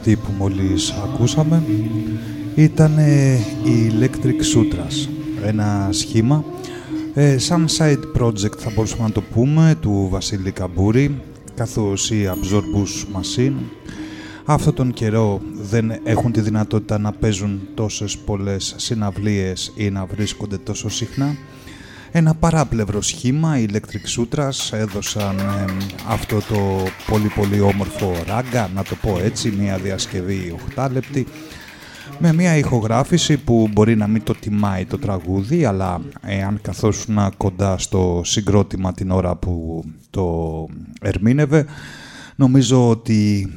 Speaker 1: αυτή που μόλις ακούσαμε ήταν η Electric Sutras, ένα σχήμα ε, σαν side project θα μπορούσαμε να το πούμε του Βασίλη Καμπούρη καθώς η Absorbus Machine αυτό τον καιρό δεν έχουν τη δυνατότητα να παίζουν τόσες πολλές συναυλίες ή να βρίσκονται τόσο συχνά. Ένα παράπλευρο σχήμα, οι Electric Sutras έδωσαν αυτό το πολύ πολύ όμορφο ράγκα, να το πω έτσι, μια διασκευή 8 λεπτή, με μια ηχογράφηση που μπορεί να μην το τιμάει το τραγούδι, αλλά εάν καθόσουν κοντά στο συγκρότημα την ώρα που το ερμήνευε, νομίζω ότι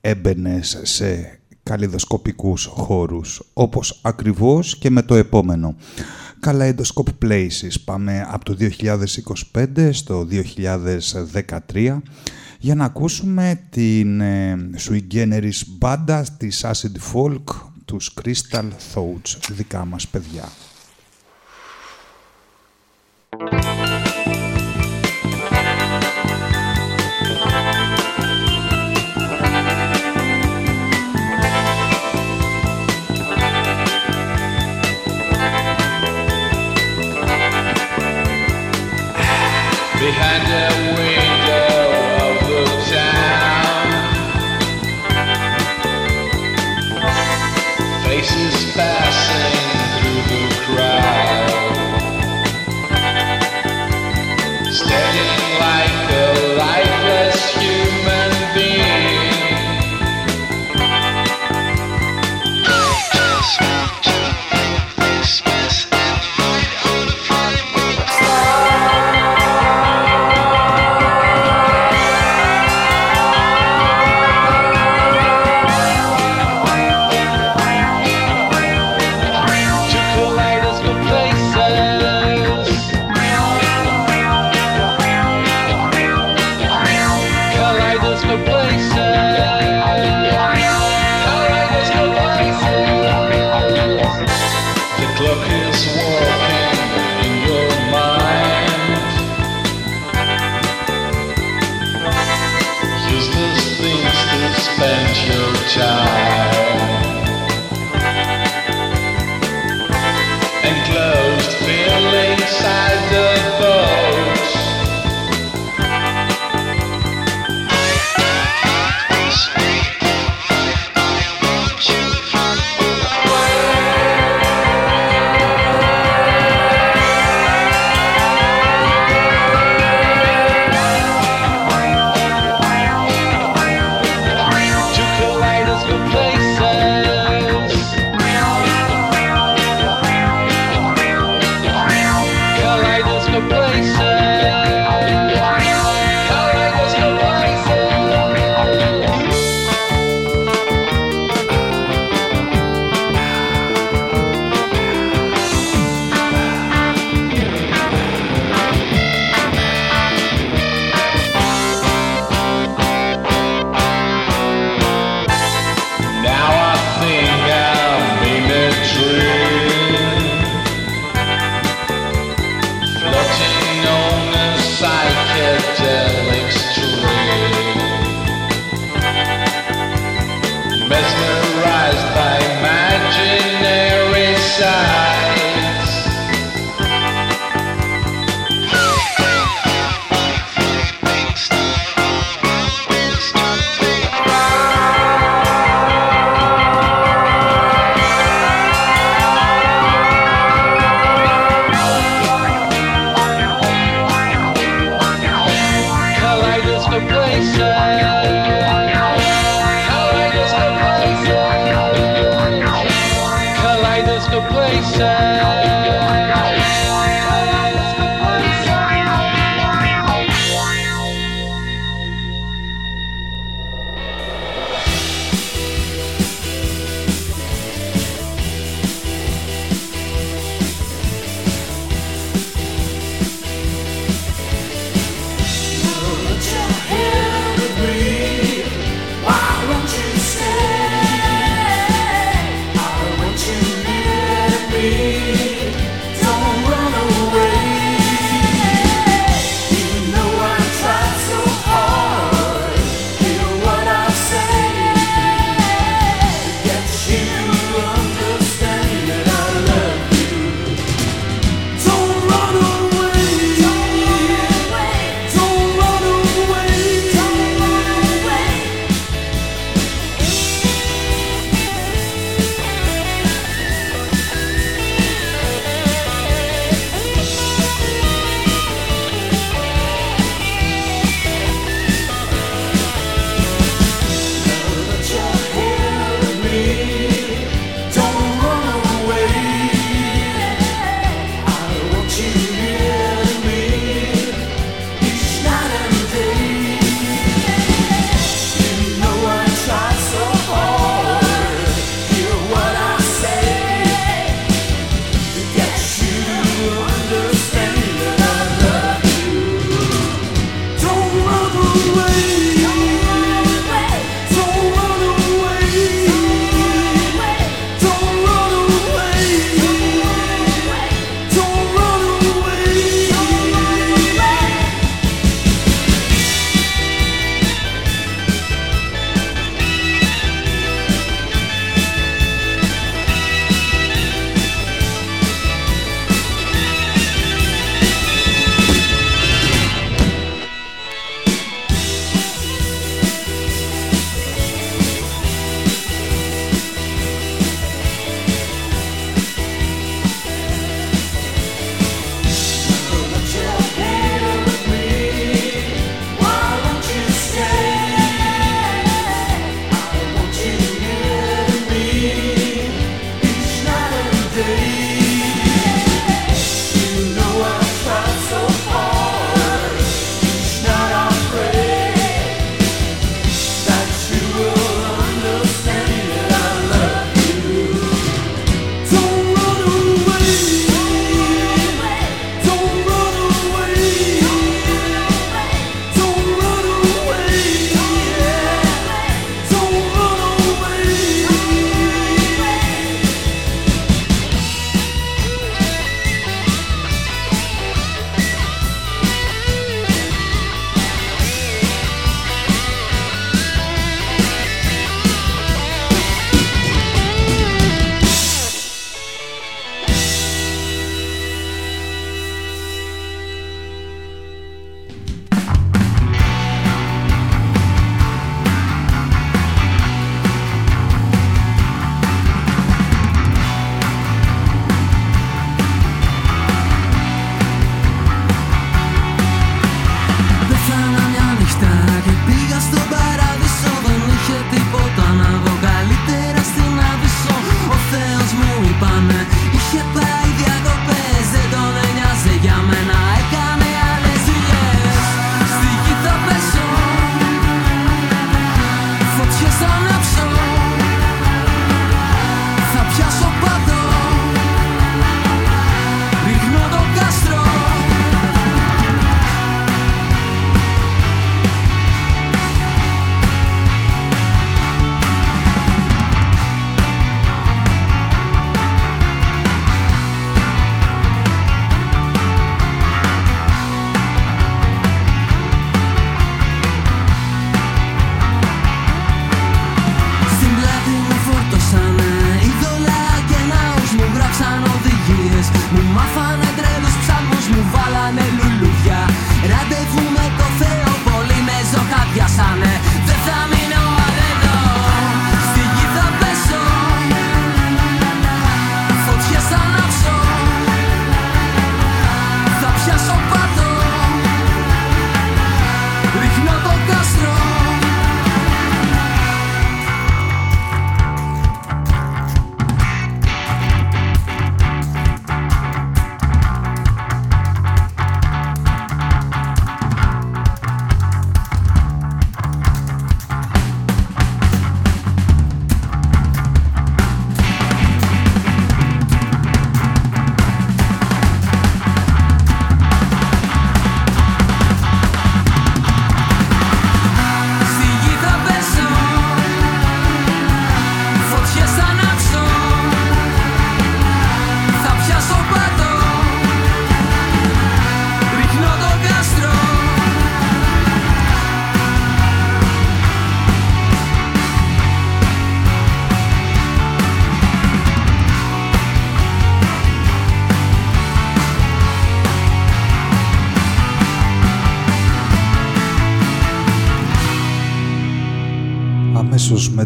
Speaker 1: έμπαινε σε καλλιδοσκοπικούς χώρους, όπως ακριβώς και με το επόμενο. Kaleidoscope Places, πάμε από το 2025 στο 2013 για να ακούσουμε την ε, Sui Generis μπάντα της Acid Folk, τους Crystal Thoughts, δικά μας παιδιά.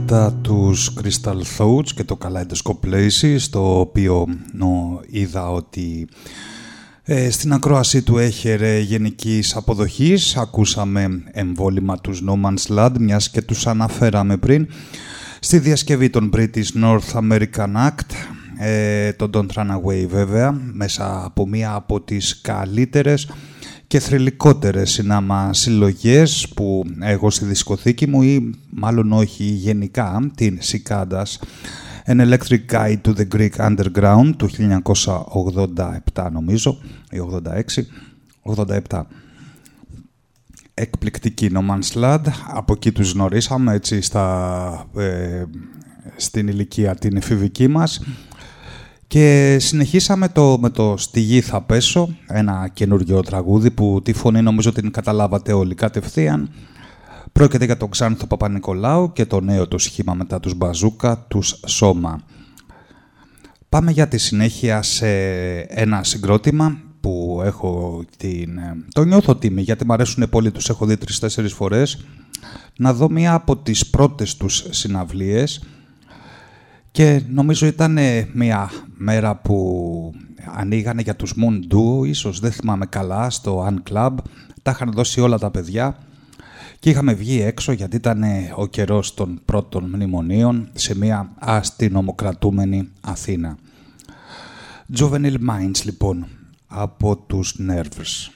Speaker 1: Μετά τους Crystal Thoughts και το Kaleidoscope Places το οποίο νο, είδα ότι ε, στην ακρόαση του έχερε γενικής αποδοχής. Ακούσαμε εμβόλυμα τους No Man's Land μιας και τους αναφέραμε πριν στη διασκευή των British North American Act. Ε, τον Don't Run Away βέβαια μέσα από μία από τις καλύτερες και θρηλυκότερες συνάμα συλλογές που έχω στη δισκοθήκη μου ή μάλλον όχι γενικά την Σικάντας An Electric Guide to the Greek Underground του 1987 νομίζω ή 86 87 εκπληκτική No Man's Land από εκεί τους γνωρίσαμε έτσι στα, ε, στην ηλικία την εφηβική μας και συνεχίσαμε το, με το «Στη γη θα πέσω», ένα καινούργιο τραγούδι που τη φωνή νομίζω την καταλάβατε όλοι κατευθείαν. Πρόκειται για τον Ξάνθο Παπα-Νικολάου και το νέο του σχήμα μετά τους Μπαζούκα, τους Σώμα. Πάμε για τη συνέχεια σε ένα συγκρότημα που έχω την... Το νιώθω τίμη γιατί μου αρέσουν πολύ, τους έχω δει τρεις-τέσσερις φορές. Να δω μία από τις πρώτες τους συναυλίες και νομίζω ήταν μια μέρα που ανοίγανε για τους Moon Duo, ίσως δεν θυμάμαι καλά, στο Un Club. Τα είχαν δώσει όλα τα παιδιά και είχαμε βγει έξω γιατί ήταν ο καιρός των πρώτων μνημονίων σε μια αστυνομοκρατούμενη Αθήνα. Juvenile Minds λοιπόν από τους Nerves.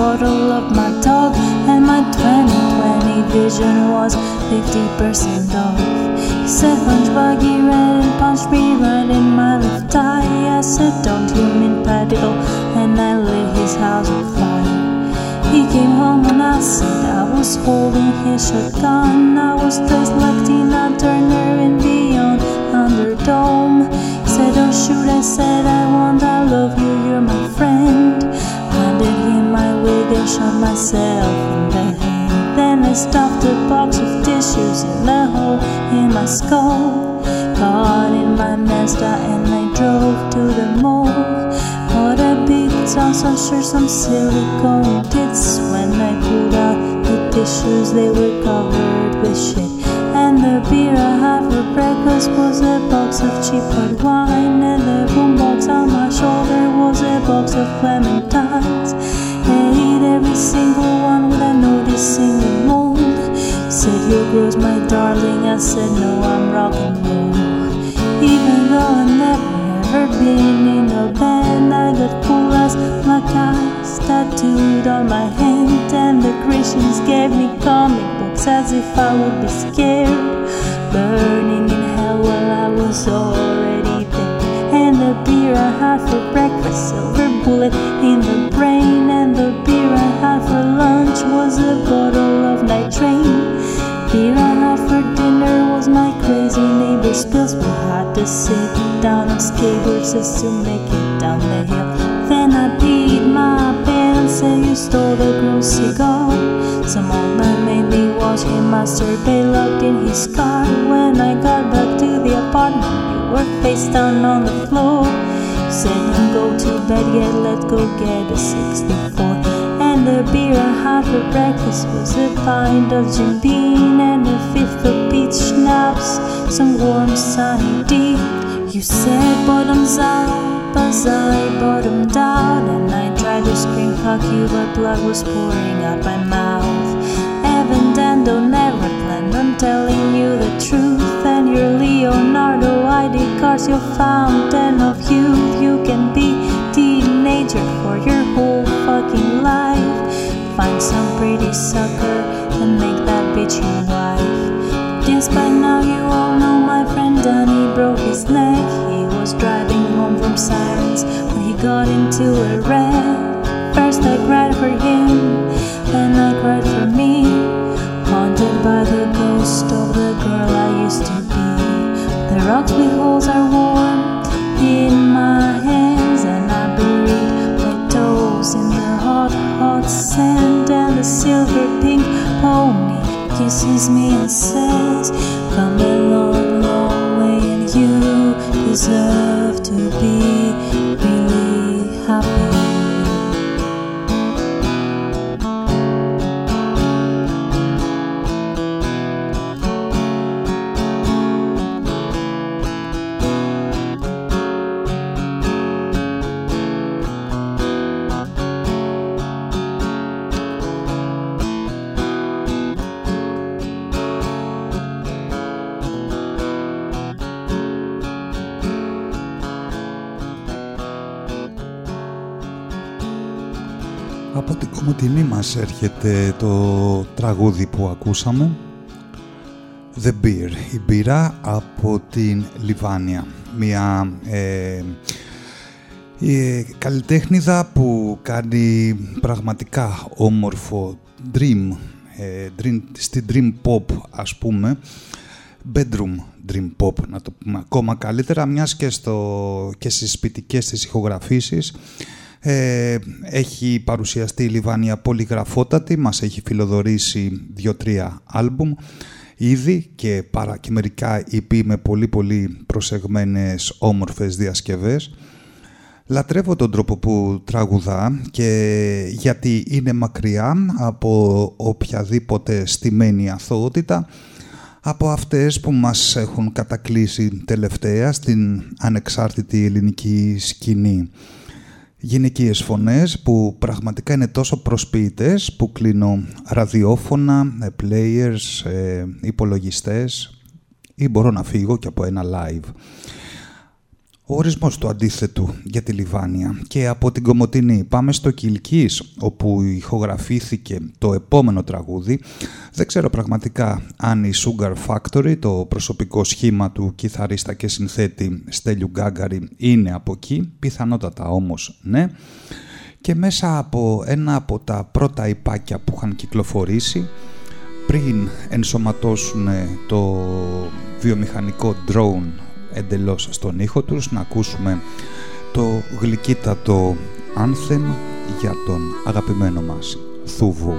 Speaker 9: Bottle of my dog, and my 2020 vision was 50% off. He said, Punch buggy red and punch me right in my left eye. I said, Don't you mean practical? And I lit his house on fire. He came home and I said I was holding his shotgun. I was dressed like Tina Turner in Beyond Underdome. He said, Don't shoot. I said, I want, I love you, you're my friend. Him my wig and shot myself in the head. Then I stuffed a box of tissues in a hole in my skull. Caught in my Mazda and I drove to the mall. Bought a big toss of sure some silicone tits. When I pulled out the tissues, they were covered with shit. And the beer I had for breakfast was a box of cheap white wine. And the boombox on my shoulder was a box of clementines. Ate every single one without noticing the mold. Said you grows my darling. I said no, I'm rock and roll. Even though I never ever been in a band, I got cool as black eyes tattooed on my hand, and the Christians gave me comic books as if I would be scared. Burning in hell while I was already and the beer I had for breakfast, silver bullet in the brain, and the beer I had for lunch was a bottle of nitrate. Beer I had for dinner was my crazy neighbor's pills. We had to sit down on skateboards just to make it down the hill. Then I peed my pants and you stole the girl's cigar. Some old man made me watch him masturbate locked in his car. When I got back to the apartment, were face down on the floor. Don't go to bed yet, let's go get a 64. And the beer I had for breakfast was a pint of Jim Beam and a fifth of peach schnapps, some warm sunny tea. You said bottoms up as I bottomed out, and I tried to scream fuck you, but blood was pouring out my mouth. Evan Dando never planned on telling you the truth, and you're Leonardo ID card's your fountain of youth. You can be teenager for your whole fucking life. Find some pretty sucker and make that bitch your wife. Guess by now you all know my friend Danny broke his neck. He was driving home from Sirens when he got into a wreck. First I cried for him, then I cried for me. Haunted by the ghost of the girl I used to. The rocks with holes are warm in my hands, and I buried my toes in the hot, hot sand. And the silver pink pony kisses me and says, Come a long, long way, and you deserve to be really happy.
Speaker 1: Μας έρχεται το τραγούδι που ακούσαμε. The Beer, η μπύρα από την Λιβάνια. Μια ε, η καλλιτέχνηδα που κάνει πραγματικά όμορφο dream, ε, dream, στη dream pop ας πούμε, bedroom dream pop να το πούμε ακόμα καλύτερα, μιας και, στο, και στις σπιτικές της ηχογραφήσεις ε, έχει παρουσιαστεί η Λιβάνια πολυγραφότατη, μας έχει φιλοδορήσει δύο-τρία άλμπουμ ήδη και, παρά, και μερικά EP με πολύ πολύ προσεγμένες όμορφες διασκευές. Λατρεύω τον τρόπο που τραγουδά και γιατί είναι μακριά από οποιαδήποτε στημένη αθωότητα από αυτές που μας έχουν κατακλείσει τελευταία στην ανεξάρτητη ελληνική σκηνή γυναικείες φωνές που πραγματικά είναι τόσο προσποιητές που κλείνω ραδιόφωνα, ε, players, ε, υπολογιστές ή μπορώ να φύγω και από ένα live. Ο ορισμός του αντίθετου για τη Λιβάνια και από την Κομωτινή. Πάμε στο Κιλκής όπου ηχογραφήθηκε το επόμενο τραγούδι. Δεν ξέρω πραγματικά αν η Sugar Factory το προσωπικό σχήμα του κιθαρίστα και συνθέτη Στέλιου Γκάγκαρη είναι από εκεί. Πιθανότατα όμως ναι. Και μέσα από ένα από τα πρώτα υπάκια που είχαν κυκλοφορήσει πριν ενσωματώσουν το βιομηχανικό drone εντελώς στον ήχο τους να ακούσουμε το γλυκύτατο άνθεμ για τον αγαπημένο μας Θούβου.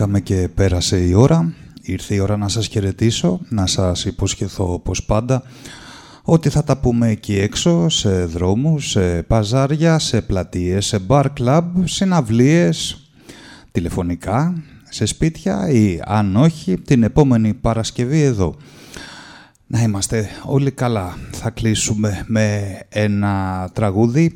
Speaker 1: Ξεχαστήκαμε και πέρασε η ώρα. Ήρθε η ώρα να σας χαιρετήσω, να σας υποσχεθώ όπως πάντα ότι θα τα πούμε εκεί έξω, σε δρόμους, σε παζάρια, σε πλατείες, σε bar club, συναυλίες, τηλεφωνικά, σε σπίτια ή αν όχι την επόμενη Παρασκευή εδώ. Να είμαστε όλοι καλά. Θα κλείσουμε με ένα τραγούδι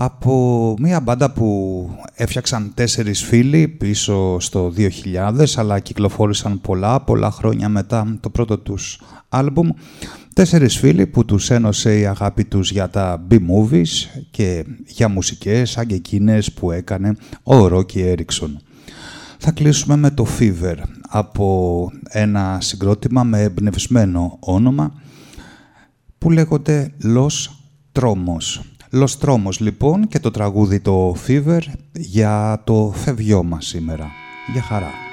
Speaker 10: από μια μπάντα που έφτιαξαν τέσσερις φίλοι πίσω στο 2000 αλλά κυκλοφόρησαν πολλά πολλά χρόνια μετά το πρώτο τους άλμπουμ τέσσερις φίλοι που τους ένωσε η αγάπη τους για τα B-movies και για μουσικές σαν και εκείνες που έκανε ο Ρόκι Έριξον. Θα κλείσουμε με το Fever από ένα συγκρότημα με εμπνευσμένο όνομα που λέγονται Los Tromos. Los Tromos λοιπόν και το τραγούδι το Fever για το φευγιό μας σήμερα. Για χαρά.